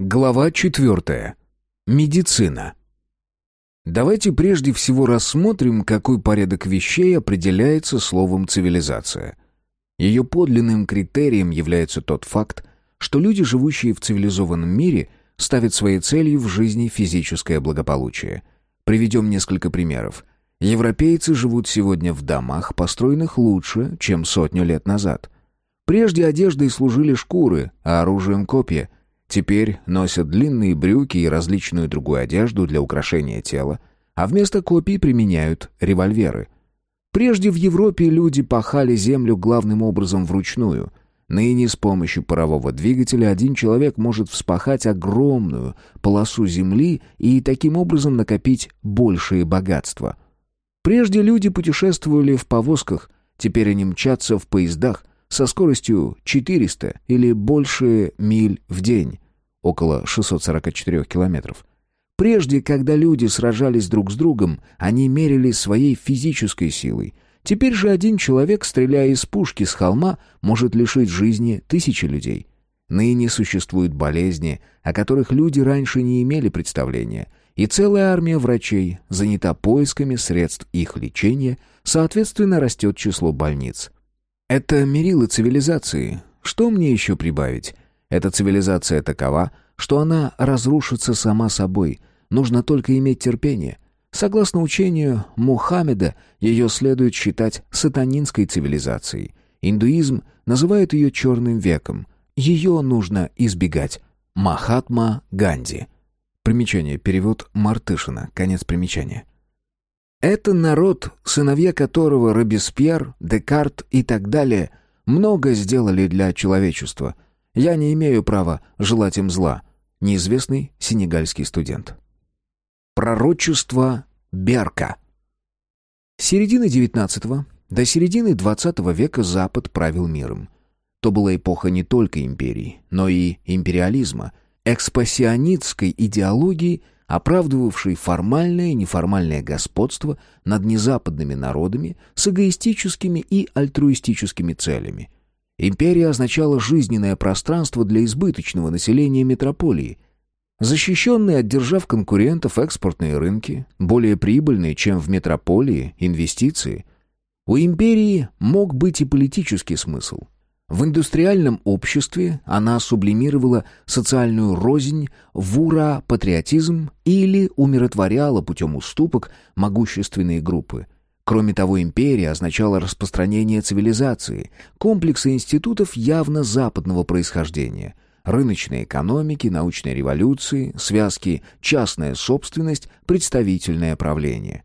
Глава четвертая. Медицина. Давайте прежде всего рассмотрим, какой порядок вещей определяется словом «цивилизация». Ее подлинным критерием является тот факт, что люди, живущие в цивилизованном мире, ставят своей целью в жизни физическое благополучие. Приведем несколько примеров. Европейцы живут сегодня в домах, построенных лучше, чем сотню лет назад. Прежде одеждой служили шкуры, а оружием копья – Теперь носят длинные брюки и различную другую одежду для украшения тела, а вместо копий применяют револьверы. Прежде в Европе люди пахали землю главным образом вручную. Ныне с помощью парового двигателя один человек может вспахать огромную полосу земли и таким образом накопить большие богатства. Прежде люди путешествовали в повозках, теперь они мчатся в поездах, со скоростью 400 или больше миль в день, около 644 километров. Прежде, когда люди сражались друг с другом, они мерили своей физической силой. Теперь же один человек, стреляя из пушки с холма, может лишить жизни тысячи людей. Ныне существуют болезни, о которых люди раньше не имели представления, и целая армия врачей занята поисками средств их лечения, соответственно, растет число больниц. Это мерило цивилизации. Что мне еще прибавить? Эта цивилизация такова, что она разрушится сама собой. Нужно только иметь терпение. Согласно учению Мухаммеда, ее следует считать сатанинской цивилизацией. Индуизм называет ее черным веком. Ее нужно избегать. Махатма Ганди. Примечание. Перевод Мартышина. Конец примечания. Это народ, сыновья которого Робеспьер, Декарт и так далее много сделали для человечества. Я не имею права желать им зла. Неизвестный сенегальский студент. Пророчество Берка. С середины XIX до середины XX века Запад правил миром. То была эпоха не только империи, но и империализма, экспассионистской идеологии – оправдывавший формальное и неформальное господство над незападными народами с эгоистическими и альтруистическими целями. Империя означала жизненное пространство для избыточного населения метрополии, защищенные, отдержав конкурентов экспортные рынки, более прибыльные, чем в метрополии, инвестиции. У империи мог быть и политический смысл – в индустриальном обществе она сублимировала социальную рознь в ура-патриотизм или умиротворяла путем уступок могущественные группы. Кроме того, империя означала распространение цивилизации, комплекса институтов явно западного происхождения, рыночной экономики, научной революции, связки частная собственность, представительное правление.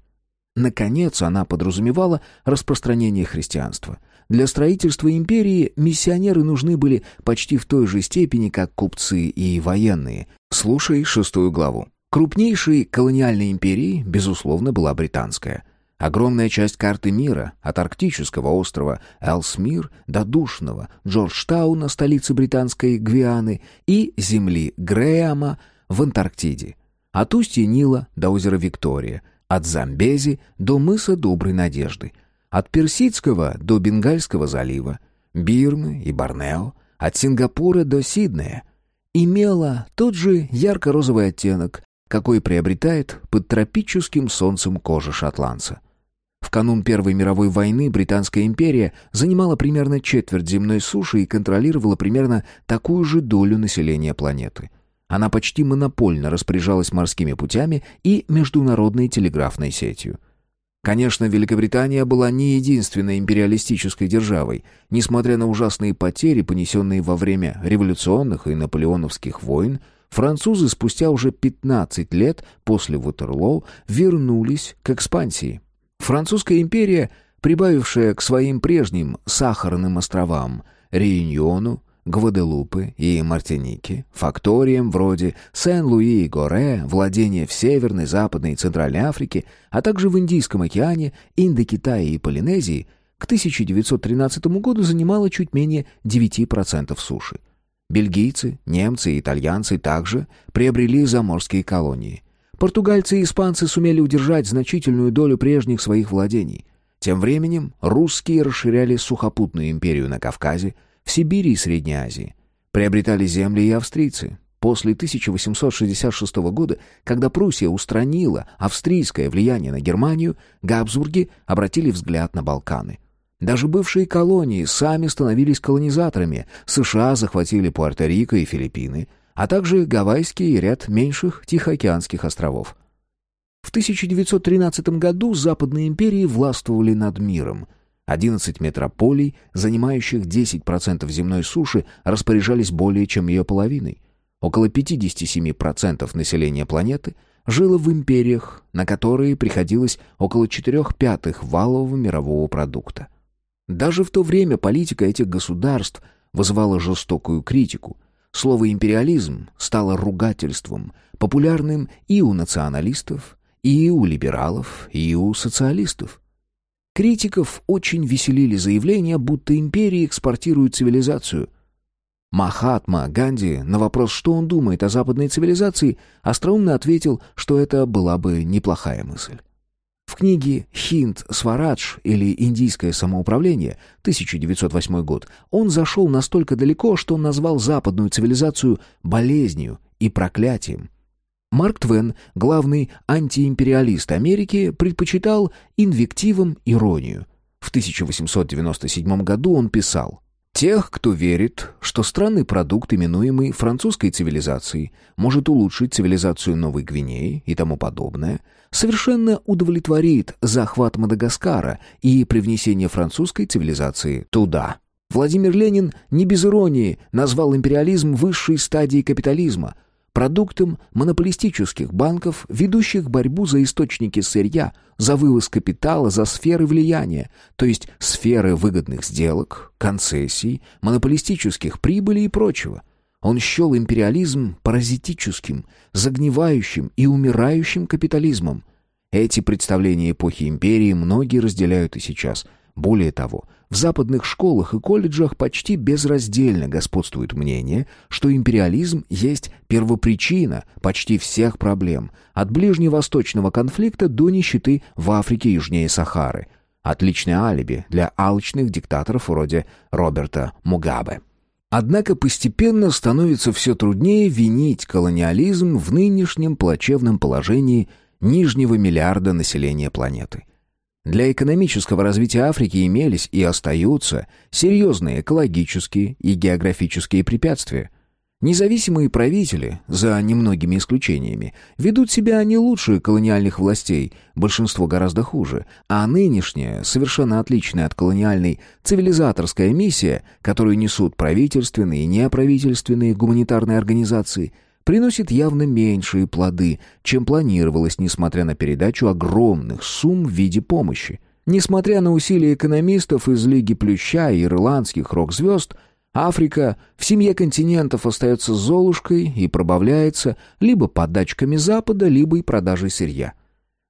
Наконец, она подразумевала распространение христианства – для строительства империи миссионеры нужны были почти в той же степени, как купцы и военные. Слушай шестую главу. Крупнейшей колониальной империей, безусловно, была британская. Огромная часть карты мира, от арктического острова Элсмир до душного Джорджтауна, столицы британской Гвианы, и земли Грэама в Антарктиде. От устья Нила до озера Виктория, от Замбези до мыса Доброй Надежды – от Персидского до Бенгальского залива, Бирмы и Борнео, от Сингапура до Сиднея, имела тот же ярко-розовый оттенок, какой приобретает под тропическим солнцем кожа шотландца. В канун Первой мировой войны Британская империя занимала примерно четверть земной суши и контролировала примерно такую же долю населения планеты. Она почти монопольно распоряжалась морскими путями и международной телеграфной сетью – Конечно, Великобритания была не единственной империалистической державой. Несмотря на ужасные потери, понесенные во время революционных и наполеоновских войн, французы спустя уже 15 лет после Ватерлоу вернулись к экспансии. Французская империя, прибавившая к своим прежним сахарным островам Реюньону, Гваделупы и Мартиники, факториям вроде Сен-Луи и Горе, владения в Северной, Западной и Центральной Африке, а также в Индийском океане, Индокитае и Полинезии, к 1913 году занимала чуть менее 9% суши. Бельгийцы, немцы и итальянцы также приобрели заморские колонии. Португальцы и испанцы сумели удержать значительную долю прежних своих владений. Тем временем русские расширяли сухопутную империю на Кавказе, в Сибири и Средней Азии. Приобретали земли и австрийцы. После 1866 года, когда Пруссия устранила австрийское влияние на Германию, Габсбурги обратили взгляд на Балканы. Даже бывшие колонии сами становились колонизаторами. США захватили Пуэрто-Рико и Филиппины, а также Гавайские и ряд меньших Тихоокеанских островов. В 1913 году Западные империи властвовали над миром. 11 метрополий, занимающих 10% земной суши, распоряжались более чем ее половиной. Около 57% населения планеты жило в империях, на которые приходилось около 4 пятых валового мирового продукта. Даже в то время политика этих государств вызывала жестокую критику. Слово «империализм» стало ругательством, популярным и у националистов, и у либералов, и у социалистов. Критиков очень веселили заявления, будто империи экспортируют цивилизацию. Махатма Ганди на вопрос, что он думает о западной цивилизации, остроумно ответил, что это была бы неплохая мысль. В книге «Хинд Сварадж» или «Индийское самоуправление» 1908 год он зашел настолько далеко, что назвал западную цивилизацию болезнью и проклятием. Марк Твен, главный антиимпериалист Америки, предпочитал инвективам иронию. В 1897 году он писал Тех, кто верит, что странный продукт, именуемый французской цивилизацией, может улучшить цивилизацию Новой Гвинеи и тому подобное, совершенно удовлетворит захват Мадагаскара и привнесение французской цивилизации туда. Владимир Ленин не без иронии назвал империализм высшей стадией капитализма, продуктом монополистических банков, ведущих борьбу за источники сырья, за вывоз капитала, за сферы влияния, то есть сферы выгодных сделок, концессий, монополистических прибылей и прочего. Он счел империализм паразитическим, загнивающим и умирающим капитализмом. Эти представления эпохи империи многие разделяют и сейчас. Более того, в западных школах и колледжах почти безраздельно господствует мнение, что империализм есть первопричина почти всех проблем, от ближневосточного конфликта до нищеты в Африке южнее Сахары. Отличное алиби для алчных диктаторов вроде Роберта Мугабе. Однако постепенно становится все труднее винить колониализм в нынешнем плачевном положении нижнего миллиарда населения планеты – для экономического развития Африки имелись и остаются серьезные экологические и географические препятствия. Независимые правители, за немногими исключениями, ведут себя не лучше колониальных властей, большинство гораздо хуже, а нынешняя, совершенно отличная от колониальной, цивилизаторская миссия, которую несут правительственные и неправительственные гуманитарные организации – приносит явно меньшие плоды, чем планировалось, несмотря на передачу огромных сумм в виде помощи. Несмотря на усилия экономистов из Лиги Плюща и ирландских рок-звезд, Африка в семье континентов остается золушкой и пробавляется либо подачками Запада, либо и продажей сырья.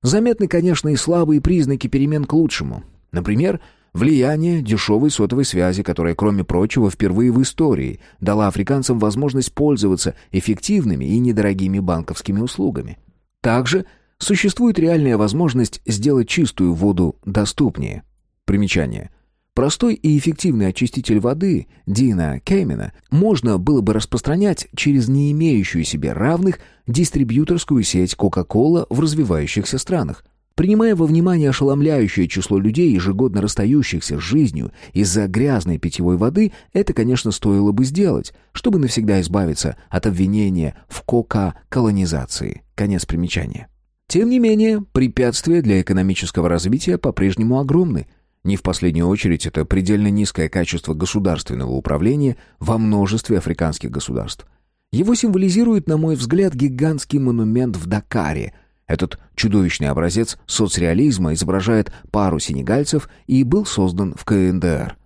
Заметны, конечно, и слабые признаки перемен к лучшему. Например, Влияние дешевой сотовой связи, которая, кроме прочего, впервые в истории дала африканцам возможность пользоваться эффективными и недорогими банковскими услугами. Также существует реальная возможность сделать чистую воду доступнее. Примечание. Простой и эффективный очиститель воды Дина Кеймена можно было бы распространять через не имеющую себе равных дистрибьюторскую сеть Coca-Cola в развивающихся странах. Принимая во внимание ошеломляющее число людей, ежегодно расстающихся с жизнью из-за грязной питьевой воды, это, конечно, стоило бы сделать, чтобы навсегда избавиться от обвинения в кока-колонизации. Конец примечания. Тем не менее, препятствия для экономического развития по-прежнему огромны. Не в последнюю очередь это предельно низкое качество государственного управления во множестве африканских государств. Его символизирует, на мой взгляд, гигантский монумент в Дакаре – этот чудовищный образец соцреализма изображает пару сенегальцев и был создан в КНДР.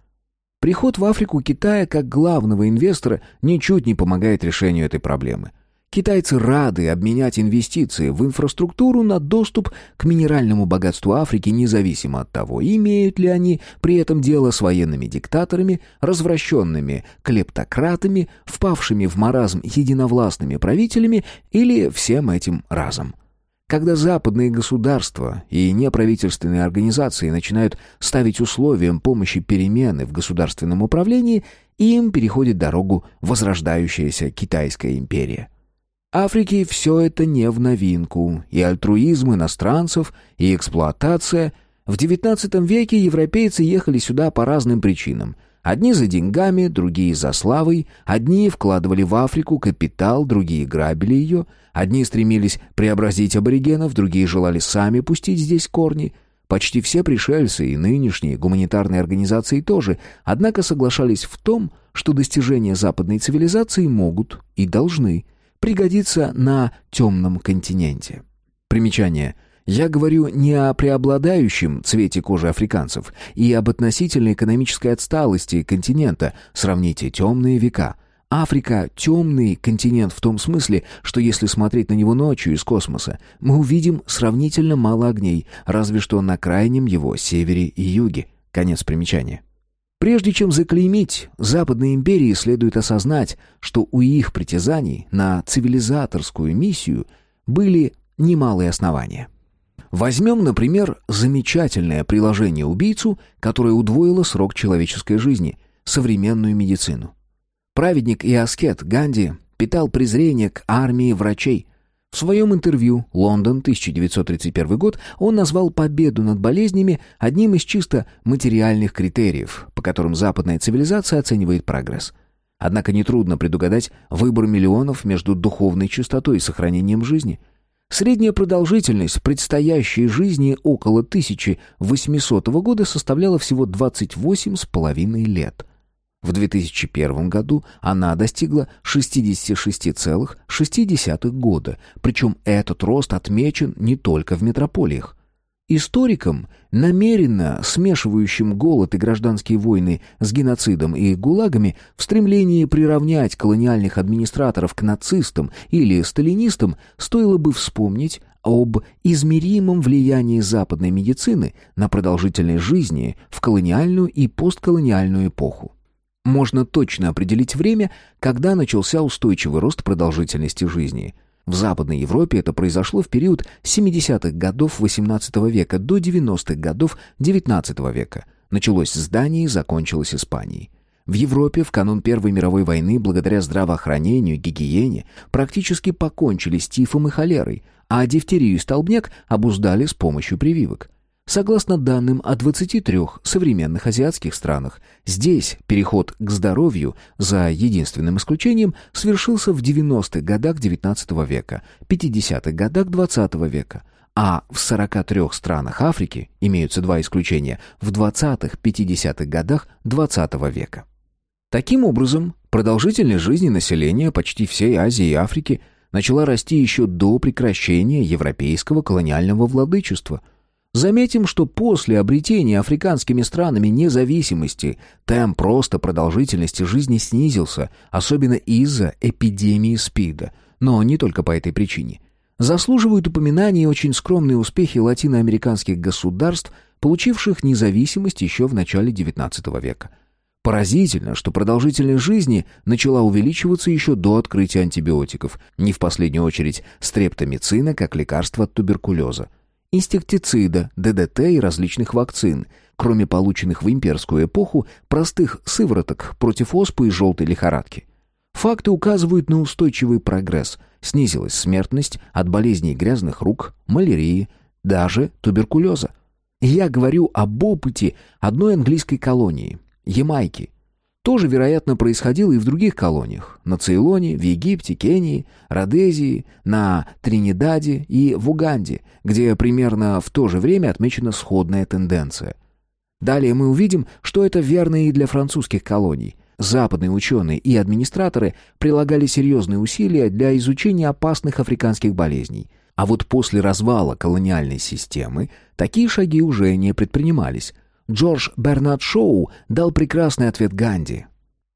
Приход в Африку Китая как главного инвестора ничуть не помогает решению этой проблемы. Китайцы рады обменять инвестиции в инфраструктуру на доступ к минеральному богатству Африки, независимо от того, имеют ли они при этом дело с военными диктаторами, развращенными клептократами, впавшими в маразм единовластными правителями или всем этим разом. Когда западные государства и неправительственные организации начинают ставить условием помощи перемены в государственном управлении, им переходит дорогу возрождающаяся Китайская империя. Африке все это не в новинку, и альтруизм иностранцев, и эксплуатация. В XIX веке европейцы ехали сюда по разным причинам. Одни за деньгами, другие за славой, одни вкладывали в Африку капитал, другие грабили ее, одни стремились преобразить аборигенов, другие желали сами пустить здесь корни – Почти все пришельцы и нынешние гуманитарные организации тоже, однако соглашались в том, что достижения западной цивилизации могут и должны пригодиться на темном континенте. Примечание. Я говорю не о преобладающем цвете кожи африканцев и об относительной экономической отсталости континента, сравните темные века – Африка — темный континент в том смысле, что если смотреть на него ночью из космоса, мы увидим сравнительно мало огней, разве что на крайнем его севере и юге. Конец примечания. Прежде чем заклеймить западные империи, следует осознать, что у их притязаний на цивилизаторскую миссию были немалые основания. Возьмем, например, замечательное приложение убийцу, которое удвоило срок человеческой жизни — современную медицину. Праведник и аскет Ганди питал презрение к армии врачей. В своем интервью «Лондон, 1931 год» он назвал победу над болезнями одним из чисто материальных критериев, по которым западная цивилизация оценивает прогресс. Однако нетрудно предугадать выбор миллионов между духовной чистотой и сохранением жизни – Средняя продолжительность предстоящей жизни около 1800 года составляла всего 28,5 лет. В 2001 году она достигла 66,6 года, причем этот рост отмечен не только в метрополиях. Историкам, намеренно смешивающим голод и гражданские войны с геноцидом и гулагами, в стремлении приравнять колониальных администраторов к нацистам или сталинистам, стоило бы вспомнить об измеримом влиянии западной медицины на продолжительность жизни в колониальную и постколониальную эпоху можно точно определить время, когда начался устойчивый рост продолжительности жизни. В Западной Европе это произошло в период 70-х годов XVIII века до 90-х годов XIX века. Началось с Дании, закончилось Испанией. В Европе в канун Первой мировой войны благодаря здравоохранению и гигиене практически покончили с тифом и холерой, а дифтерию и столбняк обуздали с помощью прививок. Согласно данным о 23 современных азиатских странах, здесь переход к здоровью, за единственным исключением, свершился в 90-х годах XIX века, 50-х годах XX века, а в 43 странах Африки, имеются два исключения, в 20-50-х годах XX века. Таким образом, продолжительность жизни населения почти всей Азии и Африки начала расти еще до прекращения европейского колониального владычества – Заметим, что после обретения африканскими странами независимости темп роста продолжительности жизни снизился, особенно из-за эпидемии СПИДа, но не только по этой причине. Заслуживают упоминания очень скромные успехи латиноамериканских государств, получивших независимость еще в начале XIX века. Поразительно, что продолжительность жизни начала увеличиваться еще до открытия антибиотиков, не в последнюю очередь стрептомицина как лекарство от туберкулеза инсектицида, ДДТ и различных вакцин, кроме полученных в имперскую эпоху простых сывороток против оспы и желтой лихорадки. Факты указывают на устойчивый прогресс. Снизилась смертность от болезней грязных рук, малярии, даже туберкулеза. Я говорю об опыте одной английской колонии – Ямайки – тоже, вероятно, происходило и в других колониях. На Цейлоне, в Египте, Кении, Родезии, на Тринидаде и в Уганде, где примерно в то же время отмечена сходная тенденция. Далее мы увидим, что это верно и для французских колоний. Западные ученые и администраторы прилагали серьезные усилия для изучения опасных африканских болезней. А вот после развала колониальной системы такие шаги уже не предпринимались – Джордж Бернард Шоу дал прекрасный ответ Ганди.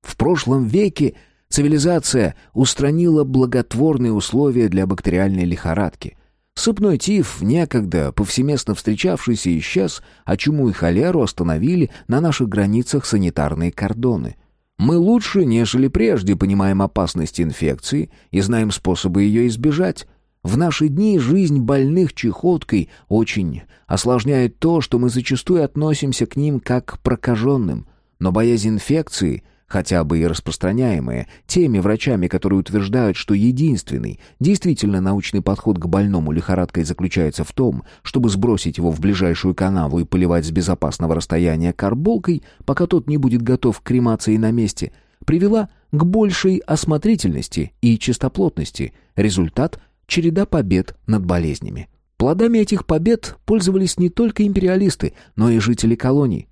В прошлом веке цивилизация устранила благотворные условия для бактериальной лихорадки. Сыпной тиф, некогда повсеместно встречавшийся, исчез, а чуму и холеру остановили на наших границах санитарные кордоны. Мы лучше, нежели прежде, понимаем опасность инфекции и знаем способы ее избежать. В наши дни жизнь больных чехоткой очень осложняет то, что мы зачастую относимся к ним как к прокаженным. Но боязнь инфекции хотя бы и распространяемые теми врачами, которые утверждают, что единственный, действительно научный подход к больному лихорадкой заключается в том, чтобы сбросить его в ближайшую канаву и поливать с безопасного расстояния карболкой, пока тот не будет готов к кремации на месте, привела к большей осмотрительности и чистоплотности. Результат – череда побед над болезнями. Плодами этих побед пользовались не только империалисты, но и жители колоний.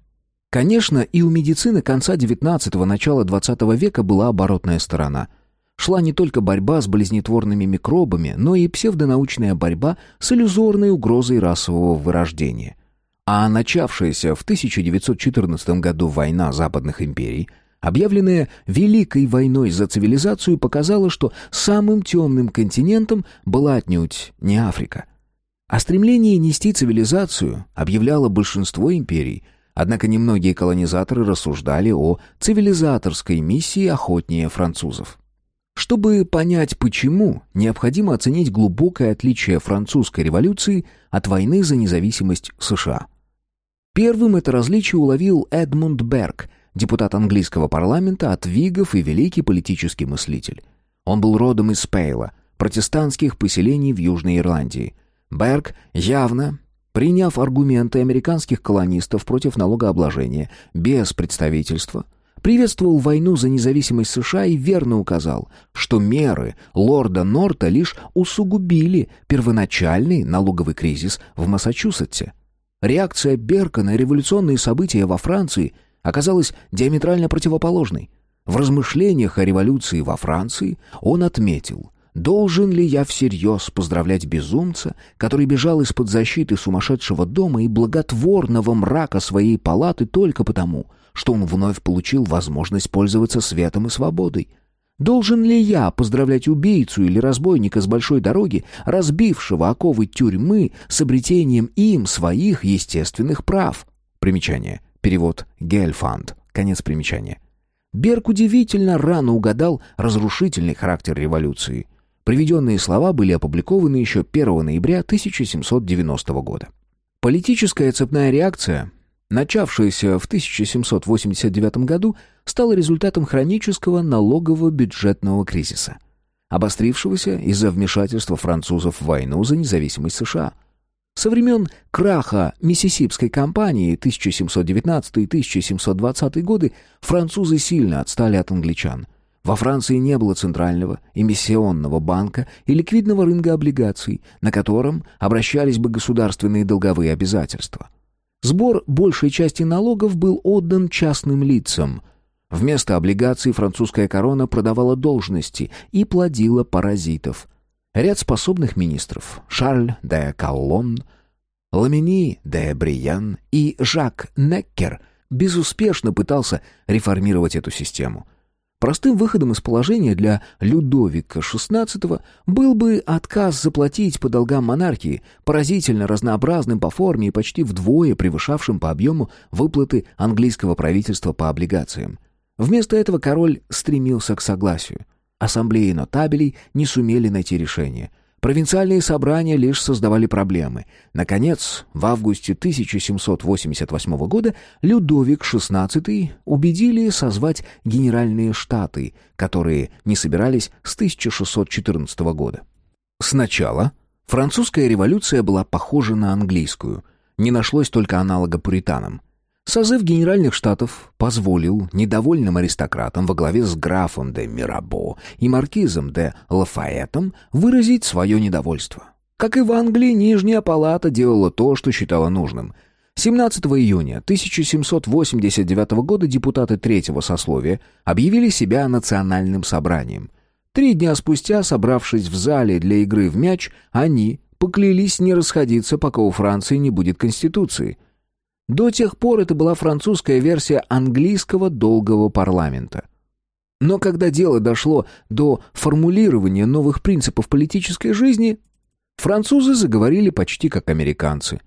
Конечно, и у медицины конца XIX – начала XX века была оборотная сторона. Шла не только борьба с болезнетворными микробами, но и псевдонаучная борьба с иллюзорной угрозой расового вырождения. А начавшаяся в 1914 году война западных империй, объявленная Великой войной за цивилизацию, показала, что самым темным континентом была отнюдь не Африка. О стремлении нести цивилизацию объявляло большинство империй – Однако немногие колонизаторы рассуждали о цивилизаторской миссии охотнее французов. Чтобы понять почему, необходимо оценить глубокое отличие французской революции от войны за независимость США. Первым это различие уловил Эдмунд Берг, депутат английского парламента от Вигов и великий политический мыслитель. Он был родом из Пейла, протестантских поселений в Южной Ирландии. Берг явно Приняв аргументы американских колонистов против налогообложения без представительства, приветствовал войну за независимость США и верно указал, что меры лорда Норта лишь усугубили первоначальный налоговый кризис в Массачусетсе. Реакция Берка на революционные события во Франции оказалась диаметрально противоположной. В размышлениях о революции во Франции он отметил – Должен ли я всерьез поздравлять безумца, который бежал из-под защиты сумасшедшего дома и благотворного мрака своей палаты только потому, что он вновь получил возможность пользоваться светом и свободой? Должен ли я поздравлять убийцу или разбойника с большой дороги, разбившего оковы тюрьмы с обретением им своих естественных прав? Примечание. Перевод Гельфанд. Конец примечания. Берг удивительно рано угадал разрушительный характер революции – Приведенные слова были опубликованы еще 1 ноября 1790 года. Политическая цепная реакция, начавшаяся в 1789 году, стала результатом хронического налогового бюджетного кризиса, обострившегося из-за вмешательства французов в войну за независимость США. Со времен краха Миссисипской кампании 1719-1720 годы французы сильно отстали от англичан – во Франции не было центрального эмиссионного банка и ликвидного рынка облигаций, на котором обращались бы государственные долговые обязательства. Сбор большей части налогов был отдан частным лицам. Вместо облигаций французская корона продавала должности и плодила паразитов. Ряд способных министров – Шарль де Каллон, Ламини де Бриян и Жак Неккер – безуспешно пытался реформировать эту систему – Простым выходом из положения для Людовика XVI был бы отказ заплатить по долгам монархии, поразительно разнообразным по форме и почти вдвое превышавшим по объему выплаты английского правительства по облигациям. Вместо этого король стремился к согласию. Ассамблеи нотабелей не сумели найти решение. Провинциальные собрания лишь создавали проблемы. Наконец, в августе 1788 года Людовик XVI убедили созвать Генеральные Штаты, которые не собирались с 1614 года. Сначала французская революция была похожа на английскую. Не нашлось только аналога пуританам. Созыв Генеральных Штатов позволил недовольным аристократам во главе с графом де Мирабо и маркизом де Лафаэтом выразить свое недовольство. Как и в Англии, Нижняя Палата делала то, что считала нужным. 17 июня 1789 года депутаты третьего сословия объявили себя национальным собранием. Три дня спустя, собравшись в зале для игры в мяч, они поклялись не расходиться, пока у Франции не будет конституции – до тех пор это была французская версия английского долгого парламента. Но когда дело дошло до формулирования новых принципов политической жизни, французы заговорили почти как американцы.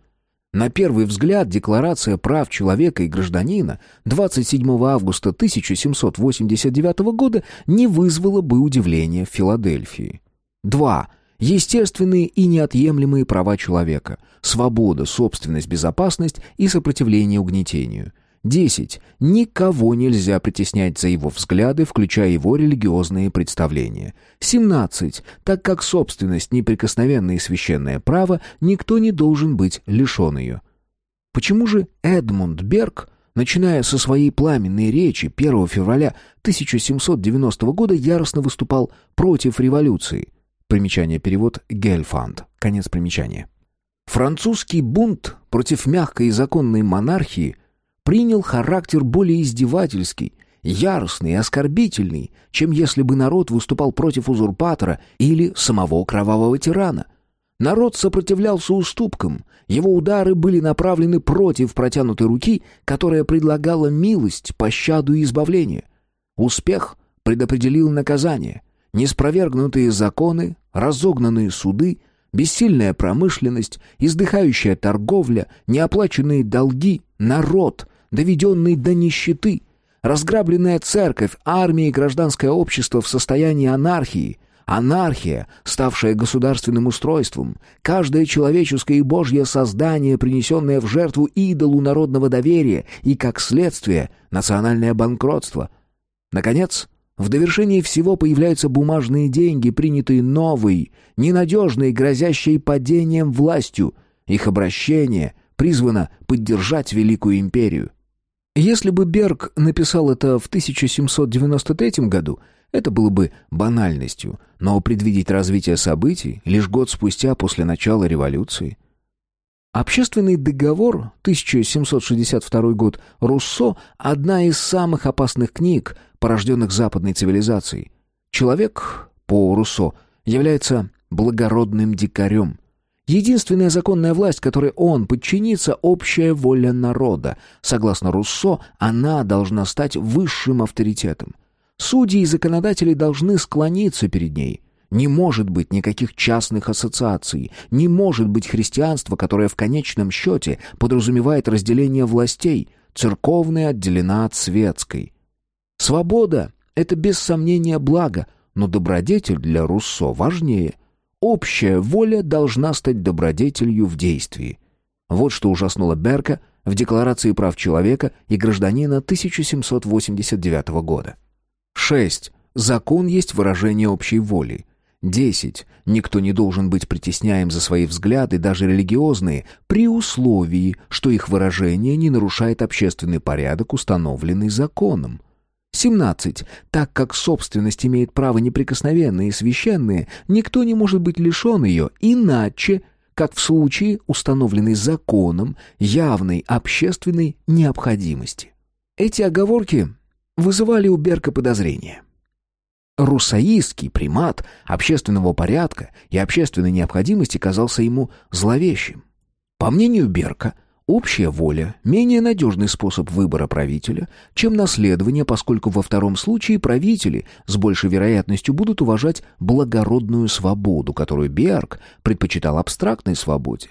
На первый взгляд Декларация прав человека и гражданина 27 августа 1789 года не вызвала бы удивления в Филадельфии. 2. Естественные и неотъемлемые права человека, свобода, собственность, безопасность и сопротивление угнетению. 10. Никого нельзя притеснять за его взгляды, включая его религиозные представления. 17. Так как собственность неприкосновенное и священное право, никто не должен быть лишен ее. Почему же Эдмунд Берг, начиная со своей пламенной речи 1 февраля 1790 года, яростно выступал против революции? Примечание перевод Гельфанд. Конец примечания. Французский бунт против мягкой и законной монархии принял характер более издевательский, яростный и оскорбительный, чем если бы народ выступал против узурпатора или самого кровавого тирана. Народ сопротивлялся уступкам, его удары были направлены против протянутой руки, которая предлагала милость, пощаду и избавление. Успех предопределил наказание. Неспровергнутые законы, разогнанные суды — Бессильная промышленность, издыхающая торговля, неоплаченные долги, народ, доведенный до нищеты, разграбленная церковь, армия и гражданское общество в состоянии анархии, анархия, ставшая государственным устройством, каждое человеческое и божье создание, принесенное в жертву идолу народного доверия и, как следствие, национальное банкротство. Наконец, в довершении всего появляются бумажные деньги, принятые новой, ненадежной, грозящей падением властью. Их обращение призвано поддержать Великую империю. Если бы Берг написал это в 1793 году, это было бы банальностью, но предвидеть развитие событий лишь год спустя после начала революции. Общественный договор, 1762 год, Руссо – одна из самых опасных книг, порожденных западной цивилизацией. Человек, по Руссо, является благородным дикарем. Единственная законная власть, которой он подчинится, общая воля народа. Согласно Руссо, она должна стать высшим авторитетом. Судьи и законодатели должны склониться перед ней. Не может быть никаких частных ассоциаций, не может быть христианства, которое в конечном счете подразумевает разделение властей, церковная отделена от светской. Свобода — это без сомнения благо, но добродетель для Руссо важнее. Общая воля должна стать добродетелью в действии. Вот что ужаснуло Берка в Декларации прав человека и гражданина 1789 года. 6. Закон есть выражение общей воли. 10. Никто не должен быть притесняем за свои взгляды, даже религиозные, при условии, что их выражение не нарушает общественный порядок, установленный законом. 17. Так как собственность имеет право неприкосновенное и священное, никто не может быть лишен ее иначе, как в случае, установленной законом, явной общественной необходимости. Эти оговорки вызывали у Берка подозрения. Русаистский примат общественного порядка и общественной необходимости казался ему зловещим. По мнению Берка, Общая воля – менее надежный способ выбора правителя, чем наследование, поскольку во втором случае правители с большей вероятностью будут уважать благородную свободу, которую Берг предпочитал абстрактной свободе.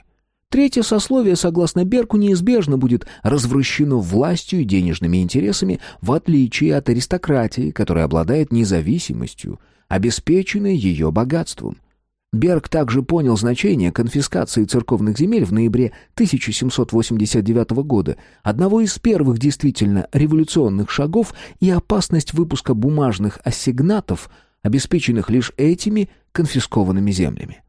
Третье сословие, согласно Берку, неизбежно будет развращено властью и денежными интересами, в отличие от аристократии, которая обладает независимостью, обеспеченной ее богатством – Берг также понял значение конфискации церковных земель в ноябре 1789 года, одного из первых действительно революционных шагов и опасность выпуска бумажных ассигнатов, обеспеченных лишь этими конфискованными землями.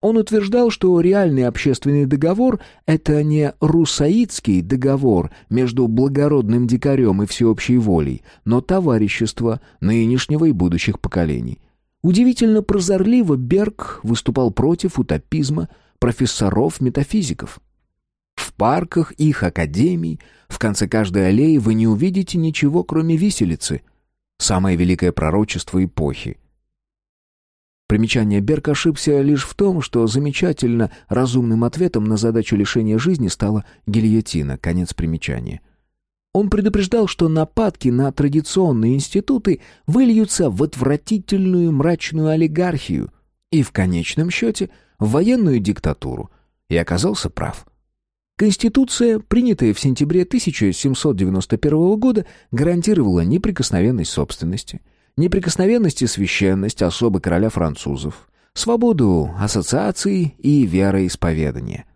Он утверждал, что реальный общественный договор – это не русаидский договор между благородным дикарем и всеобщей волей, но товарищество нынешнего и будущих поколений – Удивительно прозорливо Берг выступал против утопизма профессоров-метафизиков. В парках их академий, в конце каждой аллеи вы не увидите ничего, кроме виселицы. Самое великое пророчество эпохи. Примечание Берг ошибся лишь в том, что замечательно разумным ответом на задачу лишения жизни стала гильотина. Конец примечания. Он предупреждал, что нападки на традиционные институты выльются в отвратительную мрачную олигархию и, в конечном счете, в военную диктатуру, и оказался прав. Конституция, принятая в сентябре 1791 года, гарантировала неприкосновенность собственности, неприкосновенность и священность особы короля французов, свободу ассоциаций и вероисповедания.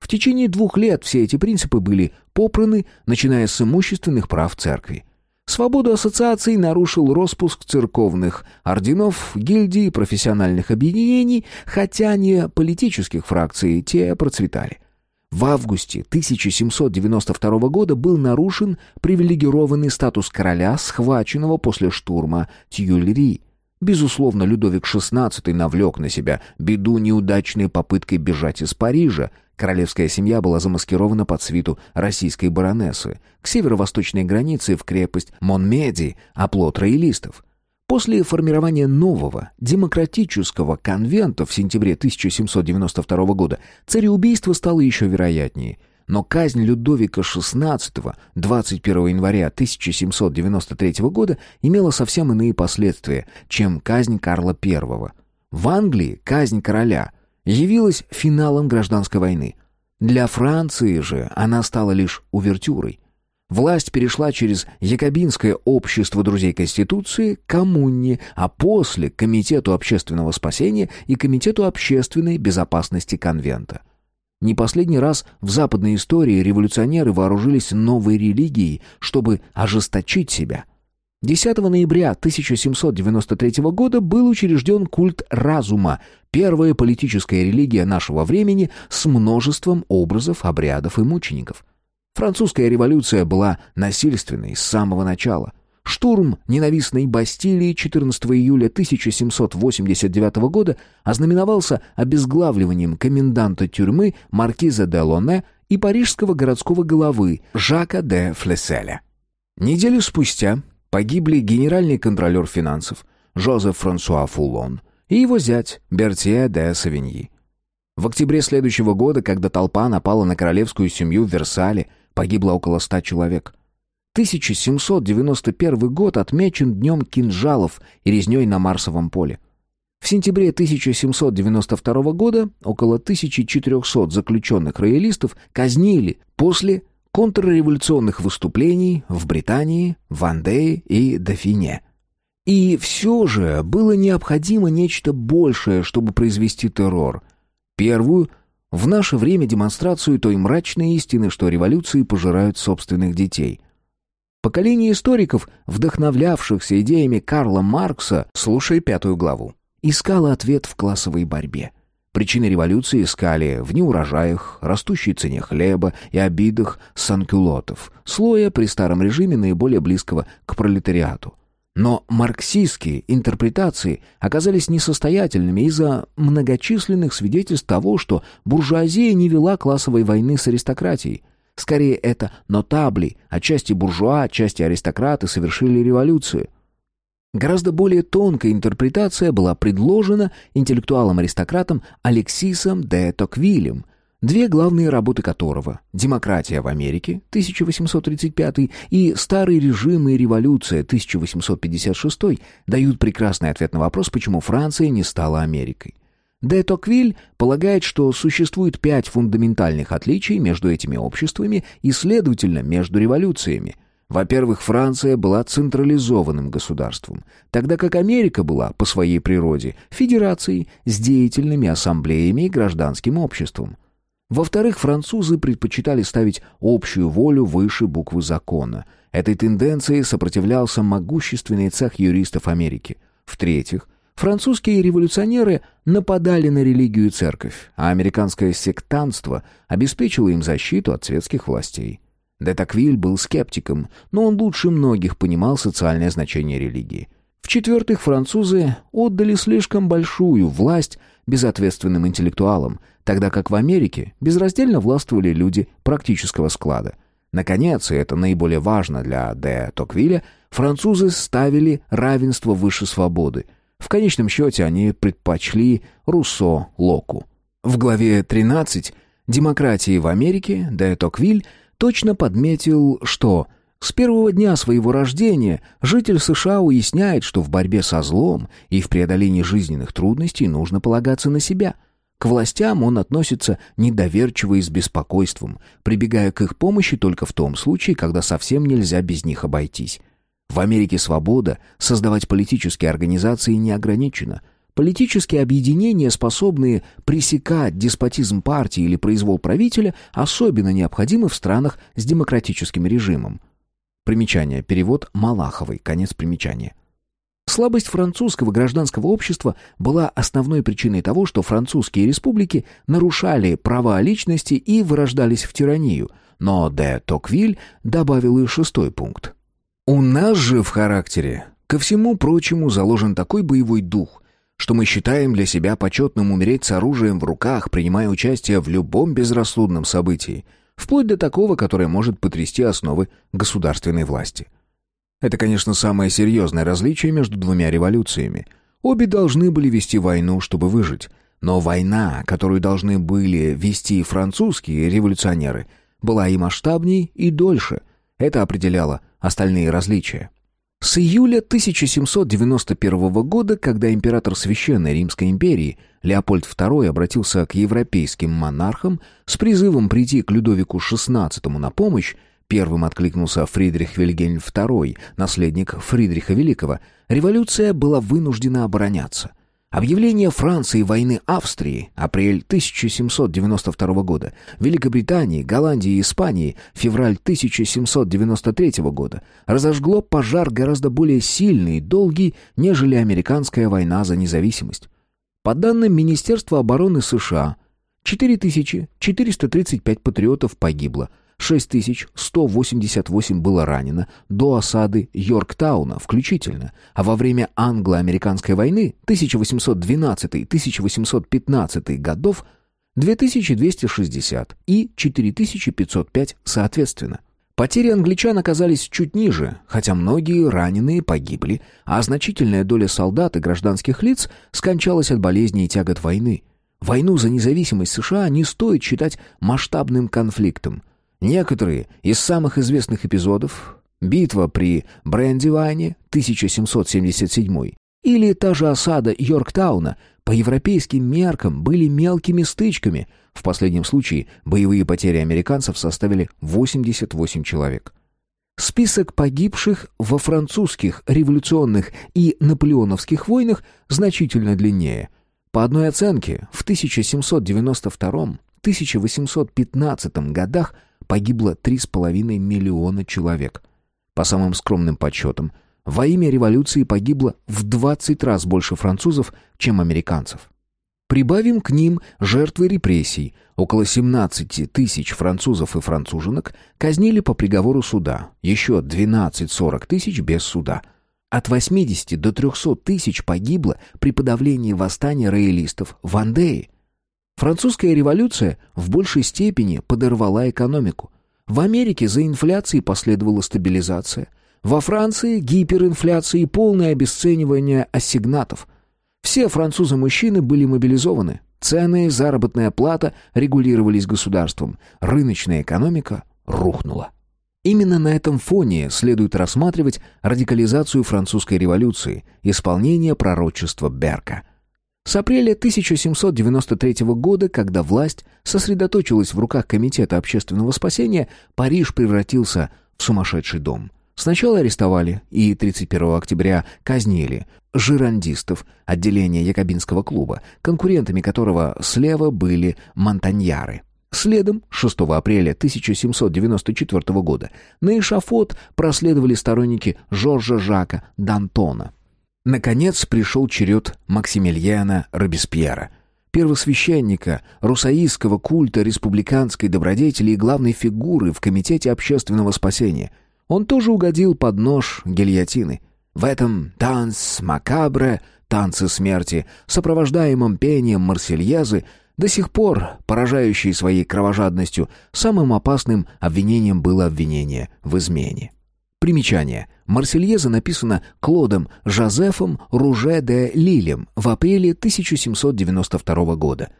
В течение двух лет все эти принципы были попраны, начиная с имущественных прав церкви. Свободу ассоциаций нарушил распуск церковных орденов, гильдий, профессиональных объединений, хотя не политических фракций, те процветали. В августе 1792 года был нарушен привилегированный статус короля, схваченного после штурма Тюильри. Безусловно, Людовик XVI навлек на себя беду неудачной попыткой бежать из Парижа. Королевская семья была замаскирована под свиту российской баронессы. К северо-восточной границе в крепость Монмеди, оплот роялистов. После формирования нового демократического конвента в сентябре 1792 года цареубийство стало еще вероятнее. Но казнь Людовика XVI 21 января 1793 года имела совсем иные последствия, чем казнь Карла I. В Англии казнь короля явилась финалом гражданской войны. Для Франции же она стала лишь увертюрой. Власть перешла через Якобинское общество друзей Конституции к коммуне, а после — Комитету общественного спасения и Комитету общественной безопасности конвента. Не последний раз в западной истории революционеры вооружились новой религией, чтобы ожесточить себя. 10 ноября 1793 года был учрежден культ разума, первая политическая религия нашего времени с множеством образов, обрядов и мучеников. Французская революция была насильственной с самого начала. Штурм ненавистной Бастилии 14 июля 1789 года ознаменовался обезглавливанием коменданта тюрьмы маркиза де Лоне и парижского городского головы Жака де Флесселя. Неделю спустя погибли генеральный контролер финансов Жозеф Франсуа Фулон и его зять Бертье де Савиньи. В октябре следующего года, когда толпа напала на королевскую семью в Версале, Погибло около ста человек. 1791 год отмечен днем кинжалов и резней на Марсовом поле. В сентябре 1792 года около 1400 заключенных роялистов казнили после контрреволюционных выступлений в Британии, Вандее и Дофине. И все же было необходимо нечто большее, чтобы произвести террор. Первую в наше время демонстрацию той мрачной истины, что революции пожирают собственных детей. Поколение историков, вдохновлявшихся идеями Карла Маркса, слушай пятую главу, искало ответ в классовой борьбе. Причины революции искали в неурожаях, растущей цене хлеба и обидах санкюлотов, слоя при старом режиме наиболее близкого к пролетариату. Но марксистские интерпретации оказались несостоятельными из-за многочисленных свидетельств того, что буржуазия не вела классовой войны с аристократией. Скорее, это нотабли, отчасти буржуа, отчасти аристократы совершили революцию. Гораздо более тонкая интерпретация была предложена интеллектуалом-аристократом Алексисом де Токвилем – две главные работы которого «Демократия в Америке» 1835 и «Старый режим и революция» 1856 дают прекрасный ответ на вопрос, почему Франция не стала Америкой. Де Токвиль полагает, что существует пять фундаментальных отличий между этими обществами и, следовательно, между революциями. Во-первых, Франция была централизованным государством, тогда как Америка была, по своей природе, федерацией с деятельными ассамблеями и гражданским обществом. Во-вторых, французы предпочитали ставить общую волю выше буквы закона. Этой тенденции сопротивлялся могущественный цех юристов Америки. В-третьих, французские революционеры нападали на религию и церковь, а американское сектантство обеспечило им защиту от светских властей. Де Таквиль был скептиком, но он лучше многих понимал социальное значение религии. В-четвертых, французы отдали слишком большую власть безответственным интеллектуалам, тогда как в Америке безраздельно властвовали люди практического склада. Наконец, и это наиболее важно для де Токвиля, французы ставили равенство выше свободы. В конечном счете они предпочли Руссо Локу. В главе 13 «Демократии в Америке» де Токвиль точно подметил, что с первого дня своего рождения житель США уясняет, что в борьбе со злом и в преодолении жизненных трудностей нужно полагаться на себя – к властям он относится недоверчиво и с беспокойством, прибегая к их помощи только в том случае, когда совсем нельзя без них обойтись. В Америке свобода создавать политические организации не ограничена. Политические объединения, способные пресекать деспотизм партии или произвол правителя, особенно необходимы в странах с демократическим режимом. Примечание. Перевод Малаховой. Конец примечания. Слабость французского гражданского общества была основной причиной того, что французские республики нарушали права личности и вырождались в тиранию, но де Токвиль добавил и шестой пункт. «У нас же в характере ко всему прочему заложен такой боевой дух, что мы считаем для себя почетным умереть с оружием в руках, принимая участие в любом безрассудном событии, вплоть до такого, которое может потрясти основы государственной власти. Это, конечно, самое серьезное различие между двумя революциями. Обе должны были вести войну, чтобы выжить, но война, которую должны были вести французские революционеры, была и масштабней, и дольше. Это определяло остальные различия. С июля 1791 года, когда император Священной Римской империи Леопольд II обратился к европейским монархам с призывом прийти к Людовику XVI на помощь, первым откликнулся Фридрих Вильгельм II, наследник Фридриха Великого, революция была вынуждена обороняться. Объявление Франции войны Австрии, апрель 1792 года, Великобритании, Голландии и Испании, февраль 1793 года, разожгло пожар гораздо более сильный и долгий, нежели американская война за независимость. По данным Министерства обороны США, 4435 патриотов погибло – 6188 было ранено до осады Йорктауна включительно, а во время англо-американской войны 1812-1815 годов 2260 и 4505 соответственно. Потери англичан оказались чуть ниже, хотя многие раненые погибли, а значительная доля солдат и гражданских лиц скончалась от болезней и тягот войны. Войну за независимость США не стоит считать масштабным конфликтом. Некоторые из самых известных эпизодов «Битва при Брэндивайне» 1777 или та же осада Йорктауна по европейским меркам были мелкими стычками. В последнем случае боевые потери американцев составили 88 человек. Список погибших во французских революционных и наполеоновских войнах значительно длиннее. По одной оценке, в 1792-1815 годах – погибло 3,5 миллиона человек. По самым скромным подсчетам, во имя революции погибло в 20 раз больше французов, чем американцев. Прибавим к ним жертвы репрессий. Около 17 тысяч французов и француженок казнили по приговору суда, еще 12-40 тысяч без суда. От 80 до 300 тысяч погибло при подавлении восстания роялистов в Андее – Французская революция в большей степени подорвала экономику. В Америке за инфляцией последовала стабилизация. Во Франции гиперинфляция и полное обесценивание ассигнатов. Все французы-мужчины были мобилизованы. Цены, заработная плата регулировались государством. Рыночная экономика рухнула. Именно на этом фоне следует рассматривать радикализацию французской революции, исполнение пророчества Берка – с апреля 1793 года, когда власть сосредоточилась в руках Комитета общественного спасения, Париж превратился в сумасшедший дом. Сначала арестовали и 31 октября казнили жирандистов отделения Якобинского клуба, конкурентами которого слева были монтаньяры. Следом, 6 апреля 1794 года, на эшафот проследовали сторонники Жоржа Жака Д'Антона. Наконец пришел черед Максимилиана Робеспьера, первосвященника русаистского культа республиканской добродетели и главной фигуры в Комитете общественного спасения. Он тоже угодил под нож гильотины. В этом танц макабре, танце смерти, сопровождаемом пением марсельезы, до сих пор, поражающий своей кровожадностью, самым опасным обвинением было обвинение в измене. Примечание. Марсельеза написана Клодом Жозефом Руже де Лилем в апреле 1792 года.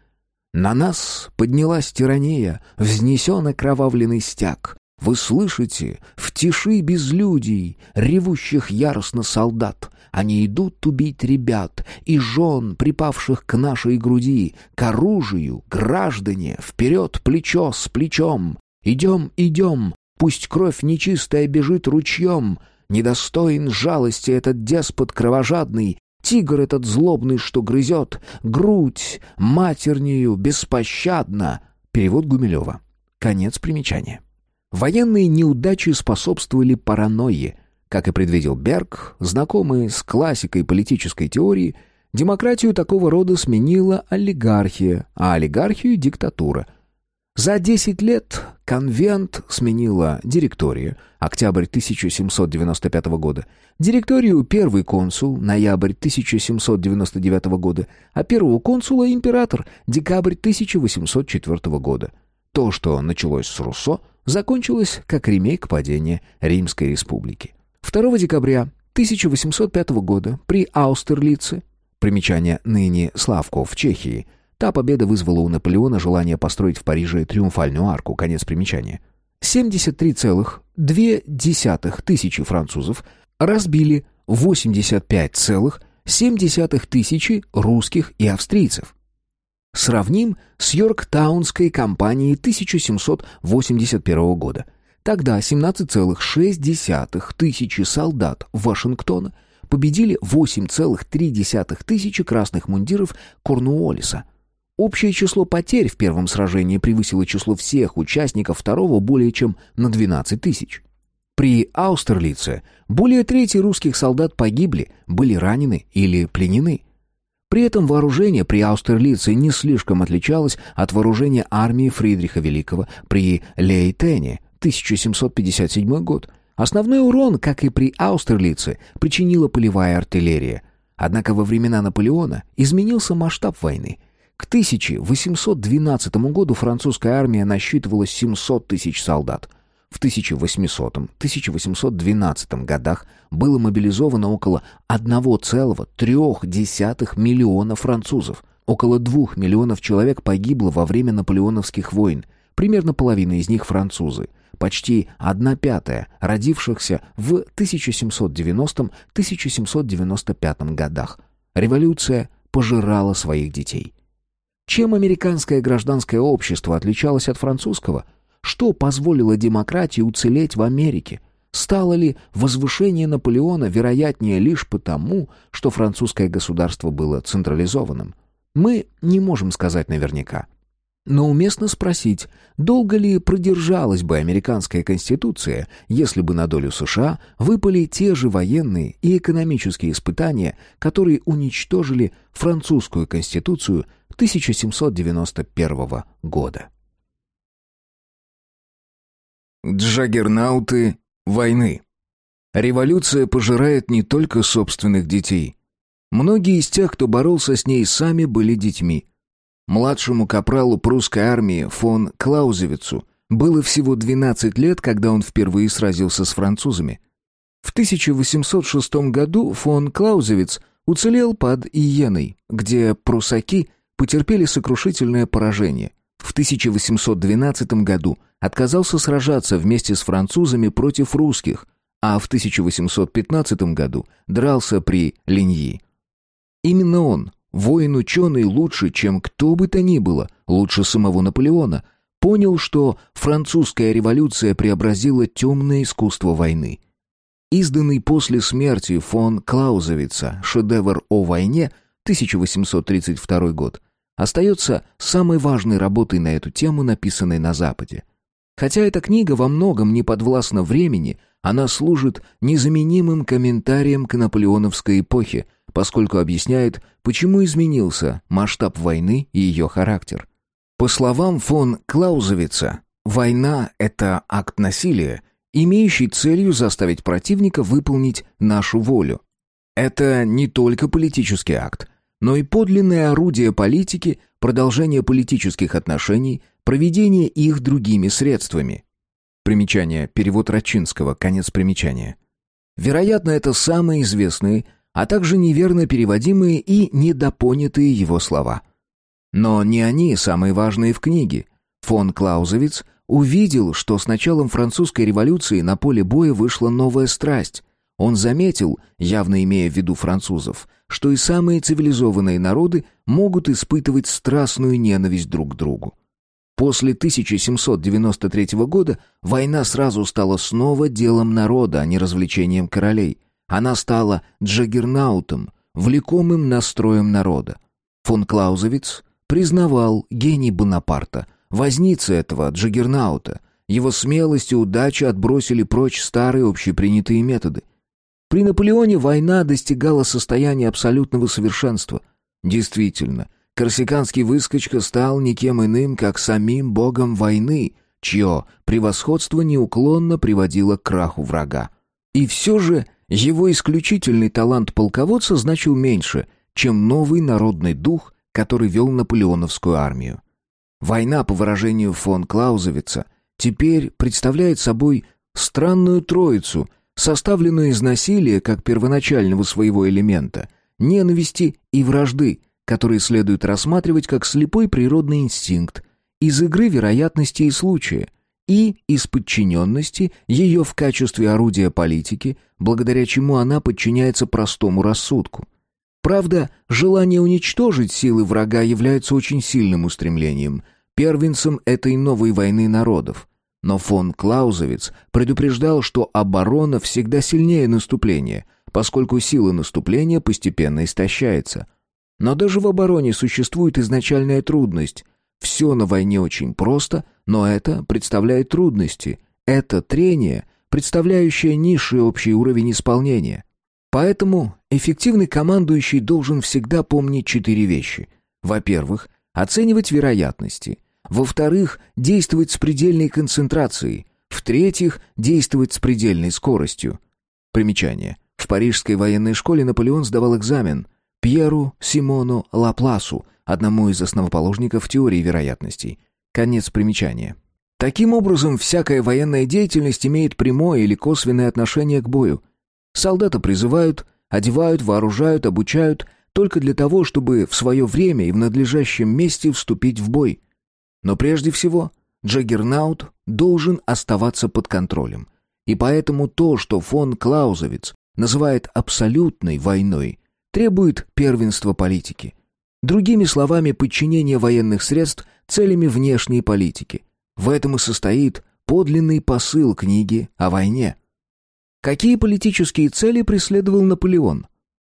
«На нас поднялась тирания, взнесен окровавленный стяг. Вы слышите, в тиши безлюдий, ревущих яростно солдат, они идут убить ребят и жен, припавших к нашей груди, к оружию, граждане, вперед плечо с плечом. Идем, идем, Пусть кровь нечистая бежит ручьем, Недостоин жалости этот деспот кровожадный, Тигр этот злобный, что грызет, грудь матернею беспощадно. Перевод Гумилева. Конец примечания. Военные неудачи способствовали паранойе. Как и предвидел Берг, знакомый с классикой политической теории, демократию такого рода сменила олигархия, а олигархию — диктатура — за 10 лет конвент сменила директория, октябрь 1795 года, директорию первый консул, ноябрь 1799 года, а первого консула император, декабрь 1804 года. То, что началось с Руссо, закончилось как ремейк падения Римской республики. 2 декабря 1805 года при Аустерлице, примечание ныне Славков в Чехии, Та победа вызвала у Наполеона желание построить в Париже триумфальную арку, конец примечания. 73,2 тысячи французов разбили 85,7 тысячи русских и австрийцев. Сравним с Йорктаунской кампанией 1781 года. Тогда 17,6 тысячи солдат Вашингтона победили 8,3 тысячи красных мундиров Корнуоллиса – Общее число потерь в первом сражении превысило число всех участников второго более чем на 12 тысяч. При Аустерлице более трети русских солдат погибли, были ранены или пленены. При этом вооружение при Аустерлице не слишком отличалось от вооружения армии Фридриха Великого при Лейтене, 1757 год. Основной урон, как и при Аустерлице, причинила полевая артиллерия. Однако во времена Наполеона изменился масштаб войны – к 1812 году французская армия насчитывала 700 тысяч солдат. В 1800-1812 годах было мобилизовано около 1,3 миллиона французов. Около 2 миллионов человек погибло во время наполеоновских войн, примерно половина из них французы. Почти одна пятая родившихся в 1790-1795 годах. Революция пожирала своих детей. Чем американское гражданское общество отличалось от французского? Что позволило демократии уцелеть в Америке? Стало ли возвышение Наполеона вероятнее лишь потому, что французское государство было централизованным? Мы не можем сказать наверняка. Но уместно спросить, долго ли продержалась бы американская конституция, если бы на долю США выпали те же военные и экономические испытания, которые уничтожили французскую конституцию 1791 года. Джаггернауты войны. Революция пожирает не только собственных детей. Многие из тех, кто боролся с ней, сами были детьми. Младшему капралу прусской армии фон Клаузевицу было всего 12 лет, когда он впервые сразился с французами. В 1806 году фон Клаузевиц уцелел под Иеной, где прусаки потерпели сокрушительное поражение. В 1812 году отказался сражаться вместе с французами против русских, а в 1815 году дрался при Линьи. Именно он, воин-ученый лучше, чем кто бы то ни было, лучше самого Наполеона, понял, что французская революция преобразила темное искусство войны. Изданный после смерти фон Клаузевица шедевр о войне 1832 год остается самой важной работой на эту тему, написанной на Западе. Хотя эта книга во многом не подвластна времени, она служит незаменимым комментарием к наполеоновской эпохе, поскольку объясняет, почему изменился масштаб войны и ее характер. По словам фон Клаузевица, война — это акт насилия, имеющий целью заставить противника выполнить нашу волю. Это не только политический акт, но и подлинное орудие политики, продолжение политических отношений, проведение их другими средствами. Примечание. Перевод Рачинского. Конец примечания. Вероятно, это самые известные, а также неверно переводимые и недопонятые его слова. Но не они самые важные в книге. Фон Клаузевиц увидел, что с началом французской революции на поле боя вышла новая страсть, он заметил, явно имея в виду французов, что и самые цивилизованные народы могут испытывать страстную ненависть друг к другу. После 1793 года война сразу стала снова делом народа, а не развлечением королей. Она стала джаггернаутом, влекомым настроем народа. Фон Клаузевиц признавал гений Бонапарта, возницы этого Джаггернаута. Его смелость и удача отбросили прочь старые общепринятые методы. При Наполеоне война достигала состояния абсолютного совершенства. Действительно, корсиканский выскочка стал никем иным, как самим богом войны, чье превосходство неуклонно приводило к краху врага. И все же его исключительный талант полководца значил меньше, чем новый народный дух, который вел наполеоновскую армию. Война, по выражению фон Клаузевица, теперь представляет собой странную троицу, составленную из насилия как первоначального своего элемента, ненависти и вражды, которые следует рассматривать как слепой природный инстинкт, из игры вероятности и случая, и из подчиненности ее в качестве орудия политики, благодаря чему она подчиняется простому рассудку. Правда, желание уничтожить силы врага является очень сильным устремлением, первенцем этой новой войны народов. Но фон Клаузовиц предупреждал, что оборона всегда сильнее наступления, поскольку сила наступления постепенно истощается. Но даже в обороне существует изначальная трудность – все на войне очень просто, но это представляет трудности. Это трение, представляющее низший общий уровень исполнения. Поэтому эффективный командующий должен всегда помнить четыре вещи. Во-первых, оценивать вероятности. Во-вторых, действовать с предельной концентрацией. В-третьих, действовать с предельной скоростью. Примечание. В парижской военной школе Наполеон сдавал экзамен Пьеру Симону Лапласу – одному из основоположников теории вероятностей. Конец примечания. Таким образом, всякая военная деятельность имеет прямое или косвенное отношение к бою. Солдата призывают, одевают, вооружают, обучают только для того, чтобы в свое время и в надлежащем месте вступить в бой. Но прежде всего, Джаггернаут должен оставаться под контролем. И поэтому то, что фон Клаузовиц называет абсолютной войной, требует первенства политики. Другими словами, подчинение военных средств целями внешней политики. В этом и состоит подлинный посыл книги о войне. Какие политические цели преследовал Наполеон?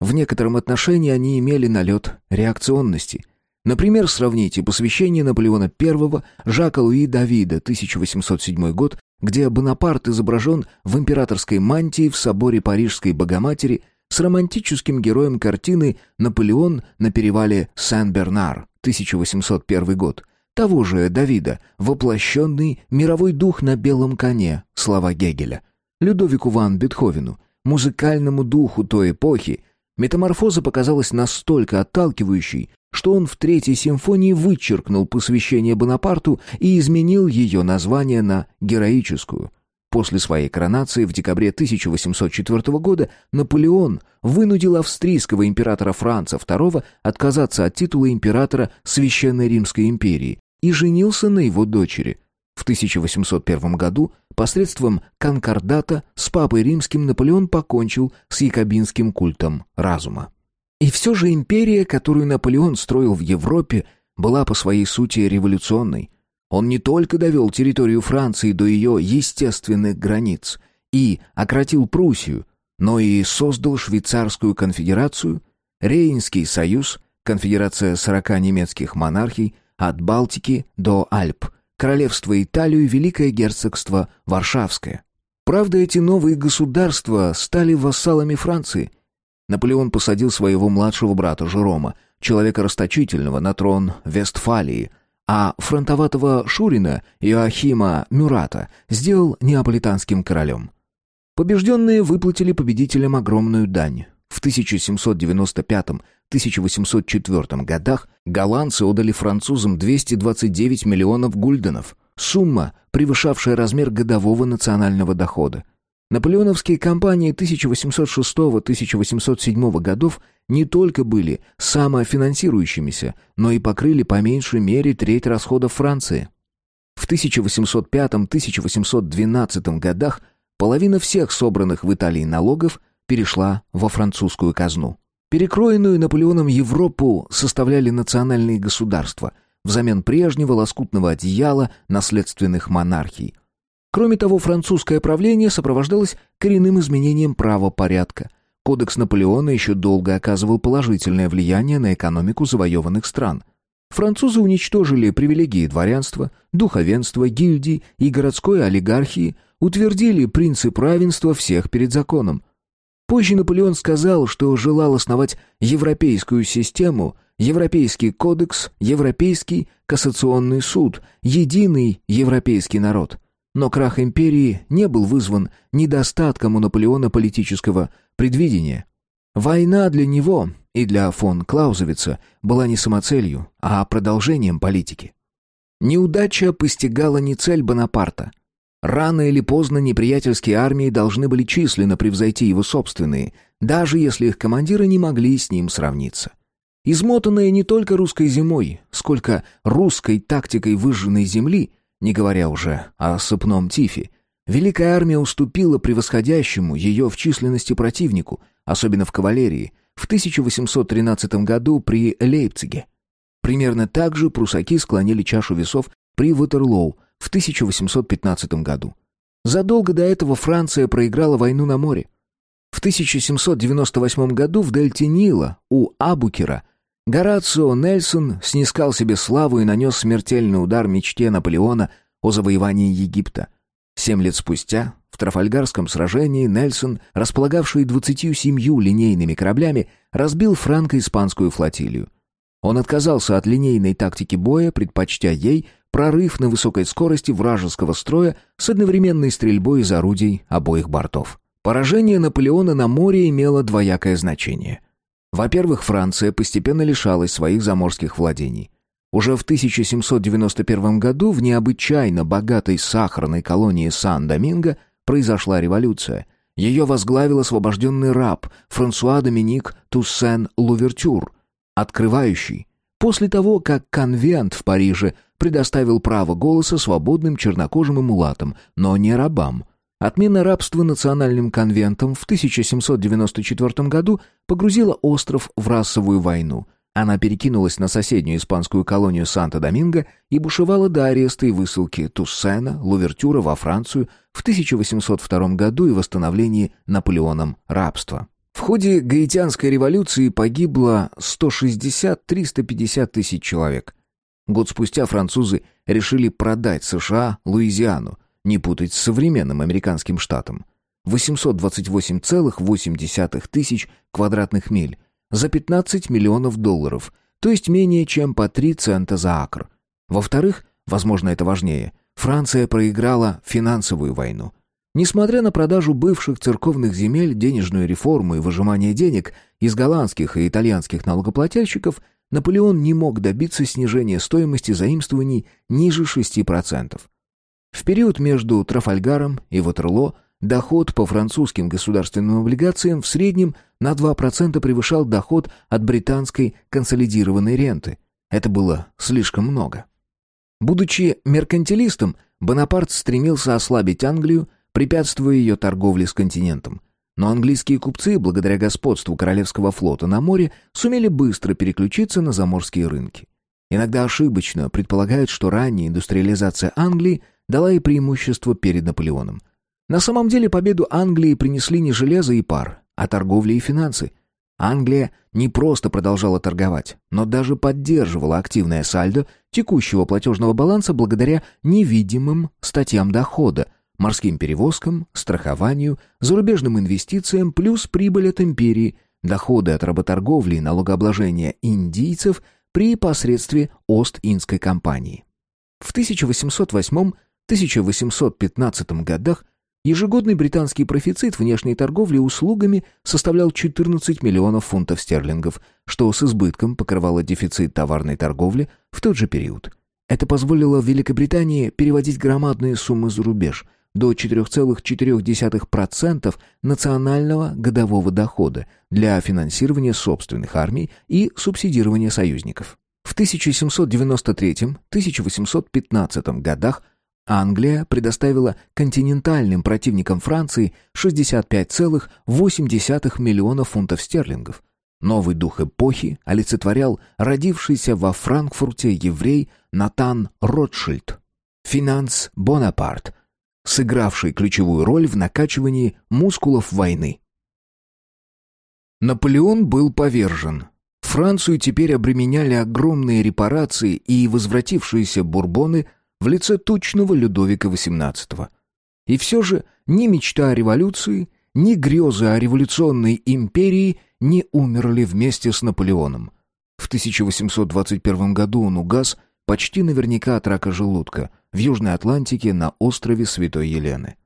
В некотором отношении они имели налет реакционности. Например, сравните посвящение Наполеона I Жака Луи Давида, 1807 год, где Бонапарт изображен в императорской мантии в соборе Парижской Богоматери – с романтическим героем картины «Наполеон на перевале Сен-Бернар», 1801 год, того же Давида, воплощенный мировой дух на белом коне, слова Гегеля, Людовику ван Бетховену, музыкальному духу той эпохи, метаморфоза показалась настолько отталкивающей, что он в Третьей симфонии вычеркнул посвящение Бонапарту и изменил ее название на героическую – После своей коронации в декабре 1804 года Наполеон вынудил австрийского императора Франца II отказаться от титула императора Священной Римской империи и женился на его дочери. В 1801 году посредством конкордата с папой римским Наполеон покончил с якобинским культом разума. И все же империя, которую Наполеон строил в Европе, была по своей сути революционной – он не только довел территорию Франции до ее естественных границ и окротил Пруссию, но и создал Швейцарскую конфедерацию, Рейнский союз, конфедерация сорока немецких монархий от Балтики до Альп, королевство Италию и Великое герцогство Варшавское. Правда, эти новые государства стали вассалами Франции. Наполеон посадил своего младшего брата Жерома, человека расточительного, на трон Вестфалии, а фронтоватого Шурина Иоахима Мюрата сделал неаполитанским королем. Побежденные выплатили победителям огромную дань. В 1795-1804 годах голландцы отдали французам 229 миллионов гульденов, сумма, превышавшая размер годового национального дохода. Наполеоновские кампании 1806-1807 годов не только были самофинансирующимися, но и покрыли по меньшей мере треть расходов Франции. В 1805-1812 годах половина всех собранных в Италии налогов перешла во французскую казну. Перекроенную Наполеоном Европу составляли национальные государства взамен прежнего лоскутного одеяла наследственных монархий – Кроме того, французское правление сопровождалось коренным изменением правопорядка. Кодекс Наполеона еще долго оказывал положительное влияние на экономику завоеванных стран. Французы уничтожили привилегии дворянства, духовенства, гильдий и городской олигархии, утвердили принцип равенства всех перед законом. Позже Наполеон сказал, что желал основать европейскую систему, Европейский кодекс, Европейский кассационный суд, единый европейский народ. Но крах империи не был вызван недостатком у Наполеона политического предвидения. Война для него и для фон Клаузевица была не самоцелью, а продолжением политики. Неудача постигала не цель Бонапарта. Рано или поздно неприятельские армии должны были численно превзойти его собственные, даже если их командиры не могли с ним сравниться. Измотанная не только русской зимой, сколько русской тактикой выжженной земли, не говоря уже о сыпном тифе, Великая армия уступила превосходящему ее в численности противнику, особенно в кавалерии, в 1813 году при Лейпциге. Примерно так же прусаки склонили чашу весов при Ватерлоу в 1815 году. Задолго до этого Франция проиграла войну на море. В 1798 году в дельте Нила у Абукера Горацио Нельсон снискал себе славу и нанес смертельный удар мечте Наполеона о завоевании Египта – Семь лет спустя, в Трафальгарском сражении, Нельсон, располагавший 27 линейными кораблями, разбил франко-испанскую флотилию. Он отказался от линейной тактики боя, предпочтя ей прорыв на высокой скорости вражеского строя с одновременной стрельбой из орудий обоих бортов. Поражение Наполеона на море имело двоякое значение. Во-первых, Франция постепенно лишалась своих заморских владений. Уже в 1791 году в необычайно богатой сахарной колонии Сан-Доминго произошла революция. Ее возглавил освобожденный раб Франсуа Доминик Туссен Лувертюр, открывающий, после того, как конвент в Париже предоставил право голоса свободным чернокожим и мулатам, но не рабам. Отмена рабства национальным конвентом в 1794 году погрузила остров в расовую войну – она перекинулась на соседнюю испанскую колонию Санто-Доминго и бушевала до ареста и высылки Туссена, Лувертюра во Францию в 1802 году и восстановлении Наполеоном рабства. В ходе Гаитянской революции погибло 160-350 тысяч человек. Год спустя французы решили продать США Луизиану, не путать с современным американским штатом. 828,8 тысяч квадратных миль, за 15 миллионов долларов, то есть менее чем по 3 цента за акр. Во-вторых, возможно это важнее, Франция проиграла финансовую войну. Несмотря на продажу бывших церковных земель, денежную реформу и выжимание денег из голландских и итальянских налогоплательщиков, Наполеон не мог добиться снижения стоимости заимствований ниже 6%. В период между Трафальгаром и Ватерлоо Доход по французским государственным облигациям в среднем на 2% превышал доход от британской консолидированной ренты. Это было слишком много. Будучи меркантилистом, Бонапарт стремился ослабить Англию, препятствуя ее торговле с континентом. Но английские купцы, благодаря господству Королевского флота на море, сумели быстро переключиться на заморские рынки. Иногда ошибочно предполагают, что ранняя индустриализация Англии дала ей преимущество перед Наполеоном. На самом деле победу Англии принесли не железо и пар, а торговля и финансы. Англия не просто продолжала торговать, но даже поддерживала активное сальдо текущего платежного баланса благодаря невидимым статьям дохода, морским перевозкам, страхованию, зарубежным инвестициям плюс прибыль от империи, доходы от работорговли и налогообложения индийцев при посредстве Ост-Индской компании. В 1808-1815 годах Ежегодный британский профицит внешней торговли услугами составлял 14 миллионов фунтов стерлингов, что с избытком покрывало дефицит товарной торговли в тот же период. Это позволило Великобритании переводить громадные суммы за рубеж до 4,4% национального годового дохода для финансирования собственных армий и субсидирования союзников. В 1793-1815 годах Англия предоставила континентальным противникам Франции 65,8 миллионов фунтов стерлингов. Новый дух эпохи олицетворял родившийся во Франкфурте еврей Натан Ротшильд, финанс Бонапарт, сыгравший ключевую роль в накачивании мускулов войны. Наполеон был повержен. Францию теперь обременяли огромные репарации и возвратившиеся бурбоны в лице тучного Людовика XVIII. И все же ни мечта о революции, ни грезы о революционной империи не умерли вместе с Наполеоном. В 1821 году он угас почти наверняка от рака желудка в Южной Атлантике на острове Святой Елены.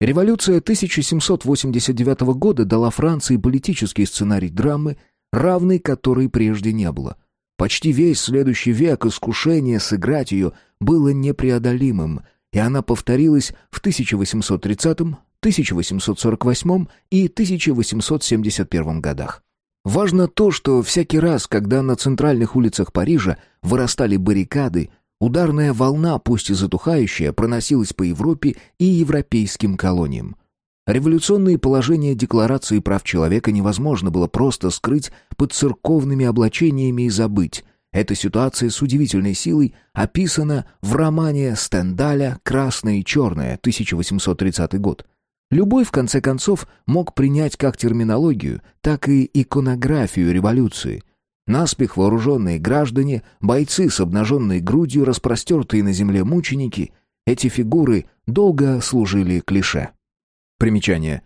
Революция 1789 года дала Франции политический сценарий драмы, равной которой прежде не было. Почти весь следующий век искушение сыграть ее было непреодолимым, и она повторилась в 1830, 1848 и 1871 годах. Важно то, что всякий раз, когда на центральных улицах Парижа вырастали баррикады, Ударная волна, пусть и затухающая, проносилась по Европе и европейским колониям. Революционные положения Декларации прав человека невозможно было просто скрыть под церковными облачениями и забыть. Эта ситуация с удивительной силой описана в романе Стендаля «Красное и черное» 1830 год. Любой, в конце концов, мог принять как терминологию, так и иконографию революции, Наспех вооруженные граждане, бойцы с обнаженной грудью, распростертые на земле мученики, эти фигуры долго служили клише. Примечание.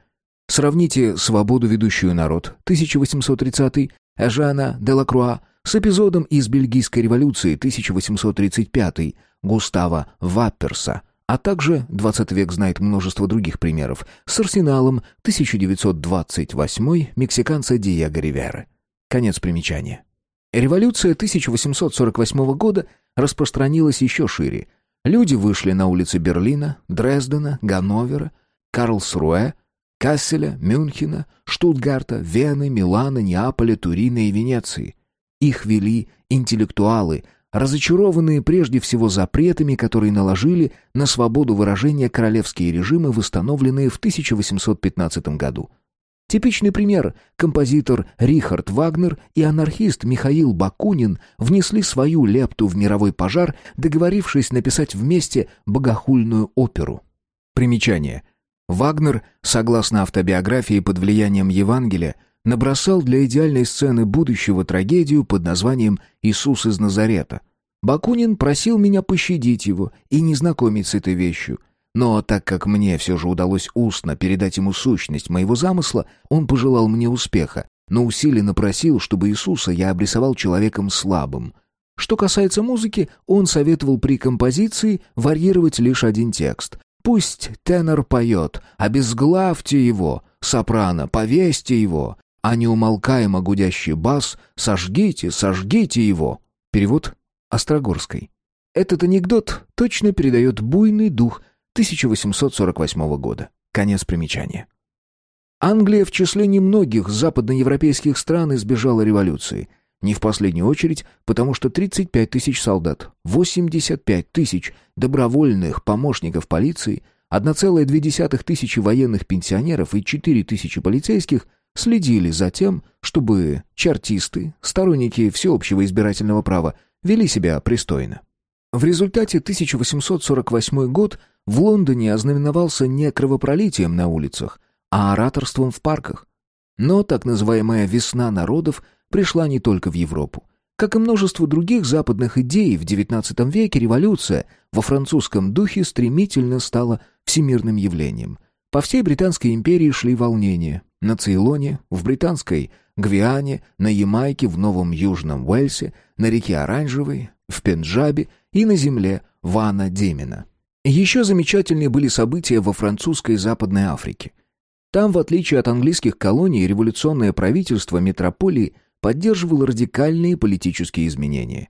Сравните «Свободу, ведущую народ» 1830 Эжана Делакруа с эпизодом из Бельгийской революции 1835 Густава Вапперса, а также, 20 век знает множество других примеров, с арсеналом 1928 мексиканца Диего Ривера. Конец примечания. Революция 1848 года распространилась еще шире. Люди вышли на улицы Берлина, Дрездена, Ганновера, Карлсруэ, Касселя, Мюнхена, Штутгарта, Вены, Милана, Неаполя, Турина и Венеции. Их вели интеллектуалы, разочарованные прежде всего запретами, которые наложили на свободу выражения королевские режимы, восстановленные в 1815 году – Типичный пример. Композитор Рихард Вагнер и анархист Михаил Бакунин внесли свою лепту в мировой пожар, договорившись написать вместе богохульную оперу. Примечание. Вагнер, согласно автобиографии под влиянием Евангелия, набросал для идеальной сцены будущего трагедию под названием «Иисус из Назарета». Бакунин просил меня пощадить его и не знакомить с этой вещью – но так как мне все же удалось устно передать ему сущность моего замысла, он пожелал мне успеха, но усиленно просил, чтобы Иисуса я обрисовал человеком слабым. Что касается музыки, он советовал при композиции варьировать лишь один текст. «Пусть тенор поет, обезглавьте его, сопрано, повесьте его, а неумолкаемо гудящий бас «Сожгите, сожгите его». Перевод Острогорской. Этот анекдот точно передает буйный дух 1848 года. Конец примечания. Англия в числе немногих западноевропейских стран избежала революции. Не в последнюю очередь, потому что 35 тысяч солдат, 85 тысяч добровольных помощников полиции, 1,2 тысячи военных пенсионеров и 4 тысячи полицейских следили за тем, чтобы чартисты, сторонники всеобщего избирательного права, вели себя пристойно. В результате 1848 год в Лондоне ознаменовался не кровопролитием на улицах, а ораторством в парках. Но так называемая «весна народов» пришла не только в Европу. Как и множество других западных идей, в XIX веке революция во французском духе стремительно стала всемирным явлением. По всей Британской империи шли волнения. На Цейлоне, в Британской Гвиане, на Ямайке, в Новом Южном Уэльсе, на реке Оранжевой, в Пенджабе и на земле Вана Демина. Еще замечательнее были события во французской Западной Африке. Там, в отличие от английских колоний, революционное правительство метрополии поддерживало радикальные политические изменения.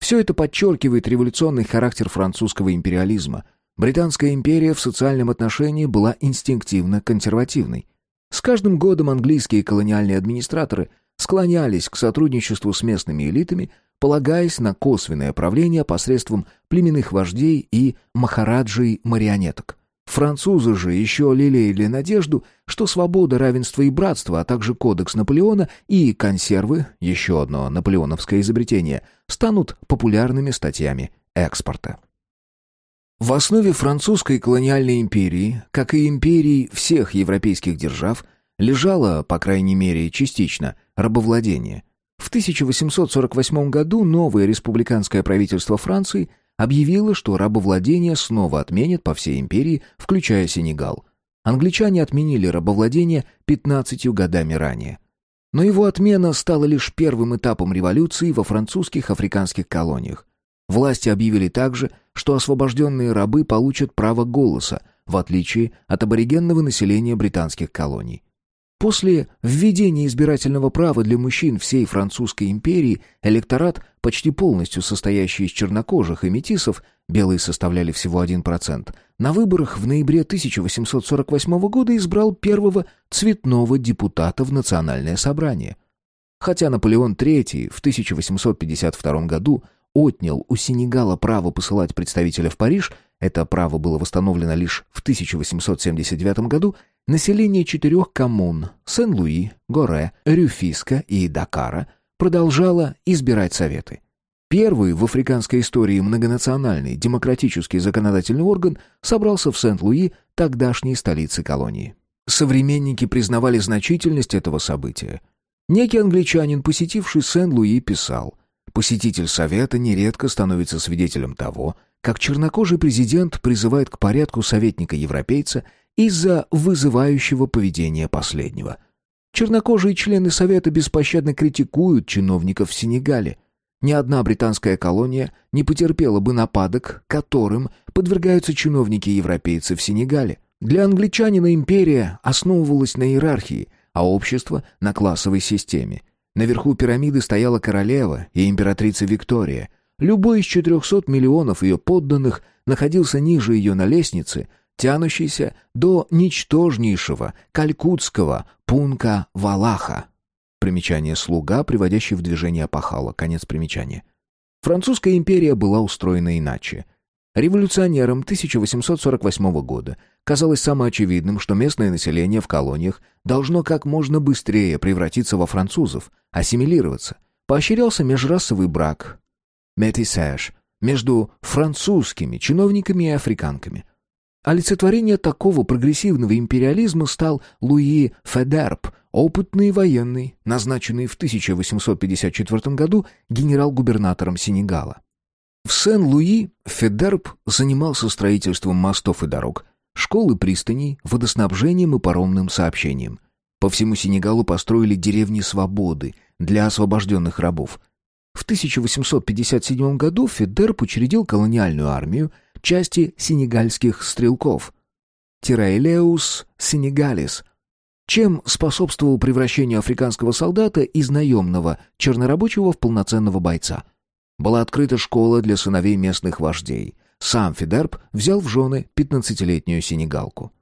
Все это подчеркивает революционный характер французского империализма. Британская империя в социальном отношении была инстинктивно консервативной. С каждым годом английские колониальные администраторы склонялись к сотрудничеству с местными элитами, полагаясь на косвенное правление посредством племенных вождей и махараджей-марионеток. Французы же еще лелеяли надежду, что свобода, равенство и братство, а также кодекс Наполеона и консервы, еще одно наполеоновское изобретение, станут популярными статьями экспорта. В основе французской колониальной империи, как и империй всех европейских держав, лежало, по крайней мере, частично, рабовладение. В 1848 году новое республиканское правительство Франции объявило, что рабовладение снова отменят по всей империи, включая Сенегал. Англичане отменили рабовладение 15 годами ранее. Но его отмена стала лишь первым этапом революции во французских африканских колониях. Власти объявили также, что освобожденные рабы получат право голоса, в отличие от аборигенного населения британских колоний. После введения избирательного права для мужчин всей французской империи электорат, почти полностью состоящий из чернокожих и метисов, белые составляли всего 1%, на выборах в ноябре 1848 года избрал первого цветного депутата в Национальное собрание. Хотя Наполеон III в 1852 году отнял у Сенегала право посылать представителя в Париж, это право было восстановлено лишь в 1879 году, население четырех коммун – Сен-Луи, Горе, Рюфиска и Дакара – продолжало избирать советы. Первый в африканской истории многонациональный демократический законодательный орган собрался в Сент-Луи, тогдашней столице колонии. Современники признавали значительность этого события. Некий англичанин, посетивший Сен-Луи, писал – Посетитель совета нередко становится свидетелем того, как чернокожий президент призывает к порядку советника-европейца из-за вызывающего поведения последнего. Чернокожие члены совета беспощадно критикуют чиновников в Сенегале. Ни одна британская колония не потерпела бы нападок, которым подвергаются чиновники-европейцы в Сенегале. Для англичанина империя основывалась на иерархии, а общество — на классовой системе. Наверху пирамиды стояла королева и императрица Виктория. Любой из 400 миллионов ее подданных находился ниже ее на лестнице, тянущейся до ничтожнейшего калькутского пунка-валаха. Примечание «слуга», приводящий в движение опахала. Конец примечания. Французская империя была устроена иначе — Революционерам 1848 года казалось самоочевидным, что местное население в колониях должно как можно быстрее превратиться во французов, ассимилироваться. Поощрялся межрасовый брак, метисаж, между французскими чиновниками и африканками. Олицетворение такого прогрессивного империализма стал Луи Федерп, опытный военный, назначенный в 1854 году генерал-губернатором Сенегала. В Сен-Луи Федерб занимался строительством мостов и дорог, школ и пристаней, водоснабжением и паромным сообщением. По всему Сенегалу построили деревни свободы для освобожденных рабов. В 1857 году Федерб учредил колониальную армию части сенегальских стрелков Тираэлеус Сенегалис, чем способствовал превращению африканского солдата из наемного чернорабочего в полноценного бойца – была открыта школа для сыновей местных вождей. Сам Фидерб взял в жены пятнадцатилетнюю сенегалку.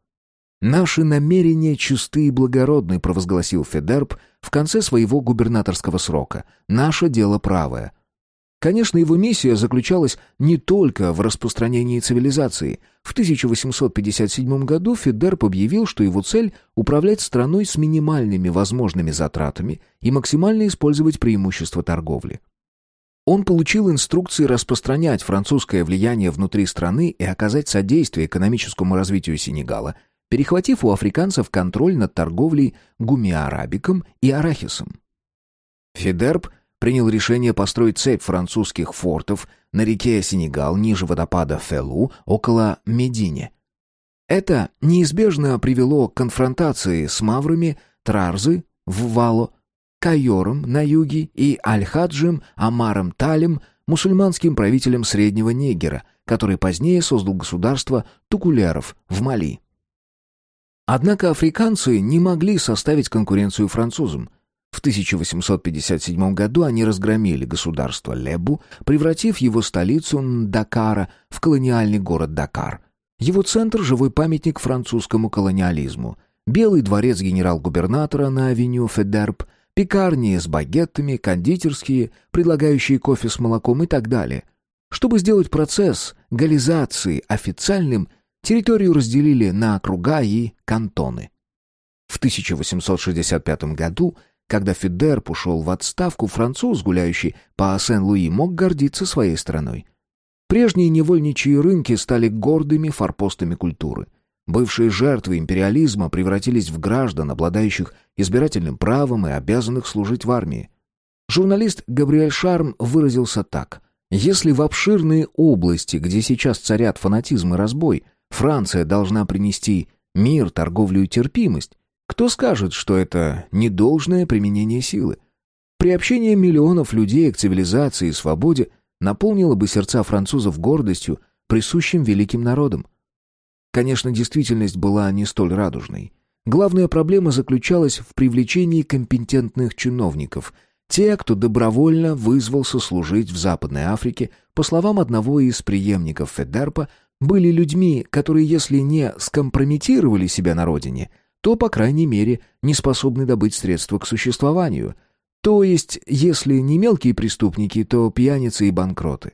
«Наши намерения чисты и благородны», — провозгласил Федерб в конце своего губернаторского срока. «Наше дело правое». Конечно, его миссия заключалась не только в распространении цивилизации. В 1857 году Федерб объявил, что его цель — управлять страной с минимальными возможными затратами и максимально использовать преимущества торговли. Он получил инструкции распространять французское влияние внутри страны и оказать содействие экономическому развитию Сенегала, перехватив у африканцев контроль над торговлей гумиарабиком и арахисом. Федерб принял решение построить цепь французских фортов на реке Сенегал ниже водопада Фелу около Медине. Это неизбежно привело к конфронтации с маврами Трарзы в Вало, Кайором на юге и Аль-Хаджем Амаром Талем, мусульманским правителем Среднего Негера, который позднее создал государство Тукуляров в Мали. Однако африканцы не могли составить конкуренцию французам. В 1857 году они разгромили государство Лебу, превратив его столицу Дакара в колониальный город Дакар. Его центр – живой памятник французскому колониализму. Белый дворец генерал-губернатора на авеню Федерб – Пекарни с багетами, кондитерские, предлагающие кофе с молоком и так далее. Чтобы сделать процесс гализации официальным, территорию разделили на округа и кантоны. В 1865 году, когда Фидерп ушел в отставку, француз, гуляющий по Сен-Луи, мог гордиться своей страной. Прежние невольничьи рынки стали гордыми форпостами культуры. Бывшие жертвы империализма превратились в граждан, обладающих избирательным правом и обязанных служить в армии. Журналист Габриэль Шарм выразился так. «Если в обширные области, где сейчас царят фанатизм и разбой, Франция должна принести мир, торговлю и терпимость, кто скажет, что это недолжное применение силы? Приобщение миллионов людей к цивилизации и свободе наполнило бы сердца французов гордостью, присущим великим народам. Конечно, действительность была не столь радужной. Главная проблема заключалась в привлечении компетентных чиновников. Те, кто добровольно вызвался служить в Западной Африке, по словам одного из преемников Федерпа, были людьми, которые, если не скомпрометировали себя на родине, то, по крайней мере, не способны добыть средства к существованию. То есть, если не мелкие преступники, то пьяницы и банкроты.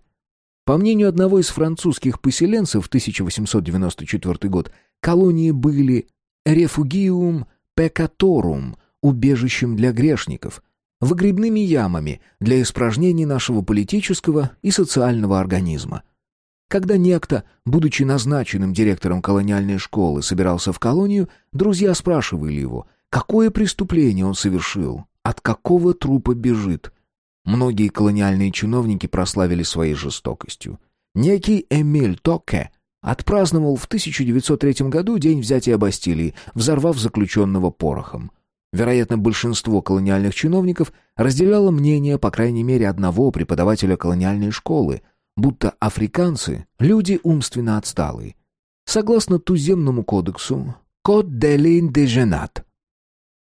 По мнению одного из французских поселенцев 1894 год, колонии были «рефугиум пекаторум» — убежищем для грешников, выгребными ямами для испражнений нашего политического и социального организма. Когда некто, будучи назначенным директором колониальной школы, собирался в колонию, друзья спрашивали его, какое преступление он совершил, от какого трупа бежит — Многие колониальные чиновники прославили своей жестокостью. Некий Эмиль Токе отпраздновал в 1903 году день взятия Бастилии, взорвав заключенного порохом. Вероятно, большинство колониальных чиновников разделяло мнение, по крайней мере, одного преподавателя колониальной школы, будто африканцы – люди умственно отсталые. Согласно туземному кодексу «Код де лин де женат»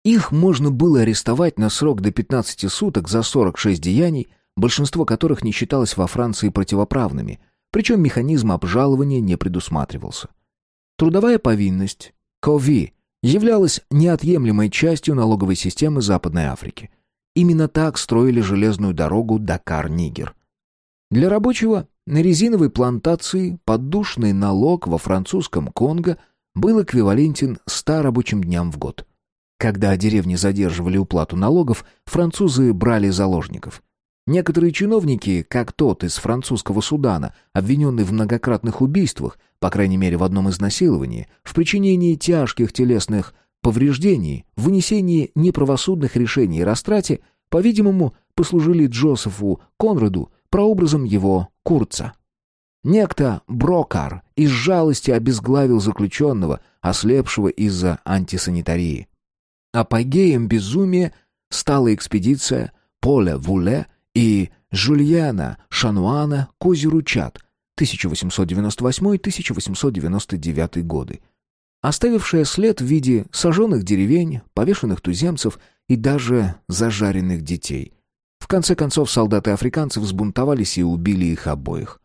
Их можно было арестовать на срок до 15 суток за 46 деяний, большинство которых не считалось во Франции противоправными, причем механизм обжалования не предусматривался. Трудовая повинность, КОВИ, являлась неотъемлемой частью налоговой системы Западной Африки. Именно так строили железную дорогу Дакар-Нигер. Для рабочего на резиновой плантации поддушный налог во французском Конго был эквивалентен 100 рабочим дням в год. Когда деревни задерживали уплату налогов, французы брали заложников. Некоторые чиновники, как тот из французского Судана, обвиненный в многократных убийствах, по крайней мере в одном изнасиловании, в причинении тяжких телесных повреждений, в вынесении неправосудных решений и растрате, по-видимому, послужили Джозефу Конраду прообразом его Курца. Некто Брокар из жалости обезглавил заключенного, ослепшего из-за антисанитарии. Апогеем безумия стала экспедиция Поля Вуле и Жульяна Шануана к озеру Чад 1898-1899 годы, оставившая след в виде сожженных деревень, повешенных туземцев и даже зажаренных детей. В конце концов солдаты африканцев взбунтовались и убили их обоих.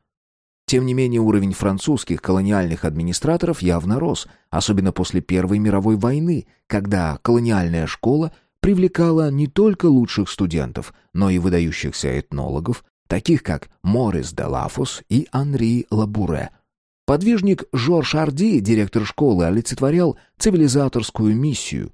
Тем не менее, уровень французских колониальных администраторов явно рос, особенно после Первой мировой войны, когда колониальная школа привлекала не только лучших студентов, но и выдающихся этнологов, таких как Морис де Лафос и Анри Лабуре. Подвижник Жорж Арди, директор школы, олицетворял цивилизаторскую миссию.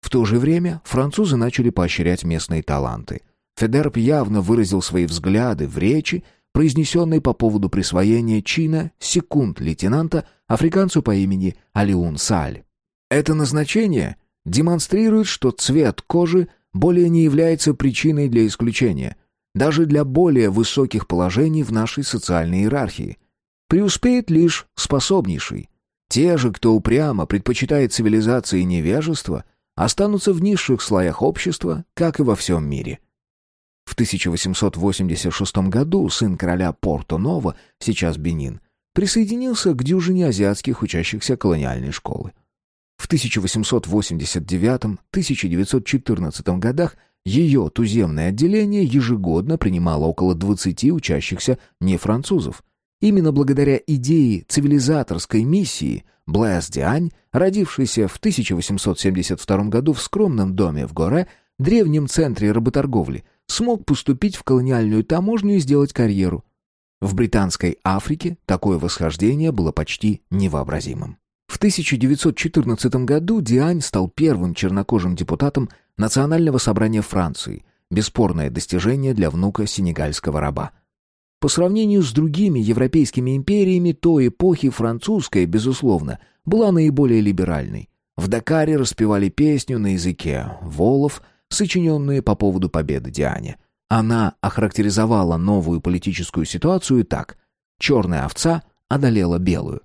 В то же время французы начали поощрять местные таланты. Федерп явно выразил свои взгляды в речи, произнесенной по поводу присвоения чина секунд лейтенанта африканцу по имени Алиун Саль. Это назначение демонстрирует, что цвет кожи более не является причиной для исключения, даже для более высоких положений в нашей социальной иерархии. Преуспеет лишь способнейший. Те же, кто упрямо предпочитает цивилизации невежество, останутся в низших слоях общества, как и во всем мире. В 1886 году сын короля Порто-Ново, сейчас Бенин, присоединился к дюжине азиатских учащихся колониальной школы. В 1889-1914 годах ее туземное отделение ежегодно принимало около 20 учащихся нефранцузов. Именно благодаря идее цивилизаторской миссии Блэс Диань, родившейся в 1872 году в скромном доме в Горе, древнем центре работорговли, смог поступить в колониальную таможню и сделать карьеру. В британской Африке такое восхождение было почти невообразимым. В 1914 году Диань стал первым чернокожим депутатом Национального собрания Франции, бесспорное достижение для внука сенегальского раба. По сравнению с другими европейскими империями той эпохи французская, безусловно, была наиболее либеральной. В Дакаре распевали песню на языке волов, сочиненные по поводу победы Диане. Она охарактеризовала новую политическую ситуацию так «черная овца одолела белую».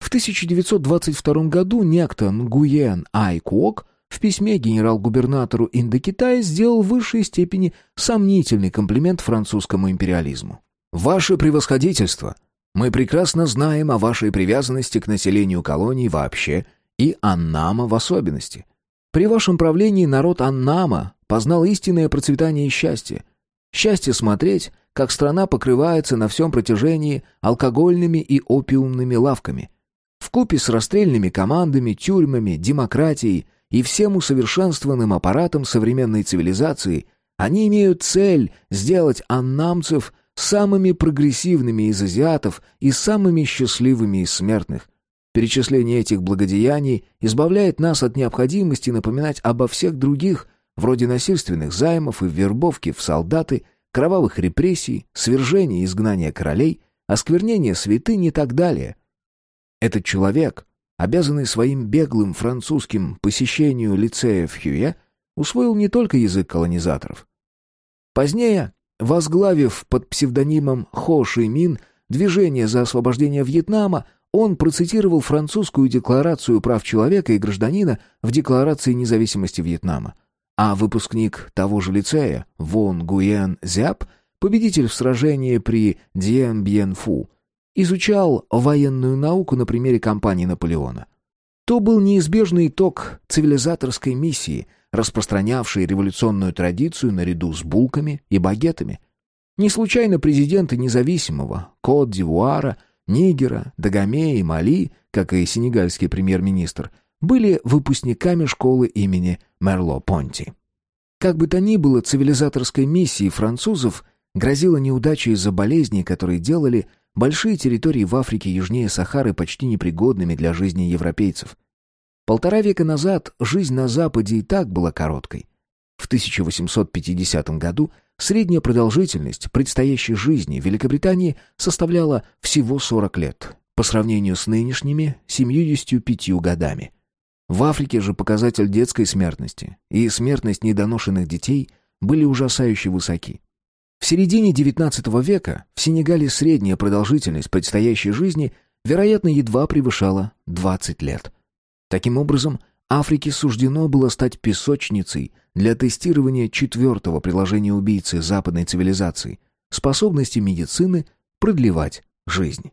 В 1922 году некто Нгуен Айкуок в письме генерал-губернатору Индокитая сделал в высшей степени сомнительный комплимент французскому империализму. «Ваше превосходительство! Мы прекрасно знаем о вашей привязанности к населению колоний вообще и Аннама в особенности. При вашем правлении народ Аннама познал истинное процветание и счастье. Счастье смотреть, как страна покрывается на всем протяжении алкогольными и опиумными лавками. В купе с расстрельными командами, тюрьмами, демократией и всем усовершенствованным аппаратом современной цивилизации они имеют цель сделать аннамцев самыми прогрессивными из азиатов и самыми счастливыми из смертных, Перечисление этих благодеяний избавляет нас от необходимости напоминать обо всех других, вроде насильственных займов и вербовки в солдаты, кровавых репрессий, свержения и изгнания королей, осквернения святынь и так далее. Этот человек, обязанный своим беглым французским посещению лицея в Хюе, усвоил не только язык колонизаторов. Позднее, возглавив под псевдонимом Хо Ши Мин движение за освобождение Вьетнама, он процитировал французскую декларацию прав человека и гражданина в Декларации независимости Вьетнама. А выпускник того же лицея, Вон Гуен Зяб, победитель в сражении при Дien Bien Phu, изучал военную науку на примере кампании Наполеона. То был неизбежный итог цивилизаторской миссии, распространявшей революционную традицию наряду с булками и багетами. Не случайно президенты независимого Кот-д'Ивуара – Нигера, Дагомея и Мали, как и сенегальский премьер-министр, были выпускниками школы имени Мерло-Понти. Как бы то ни было, цивилизаторской миссии французов грозила неудача из-за болезней, которые делали большие территории в Африке южнее Сахары почти непригодными для жизни европейцев. Полтора века назад жизнь на Западе и так была короткой. В 1850 году Средняя продолжительность предстоящей жизни Великобритании составляла всего 40 лет, по сравнению с нынешними 75 годами. В Африке же показатель детской смертности и смертность недоношенных детей были ужасающе высоки. В середине XIX века в Сенегале средняя продолжительность предстоящей жизни, вероятно, едва превышала 20 лет. Таким образом, Африке суждено было стать песочницей для тестирования четвертого приложения убийцы западной цивилизации – способности медицины продлевать жизнь.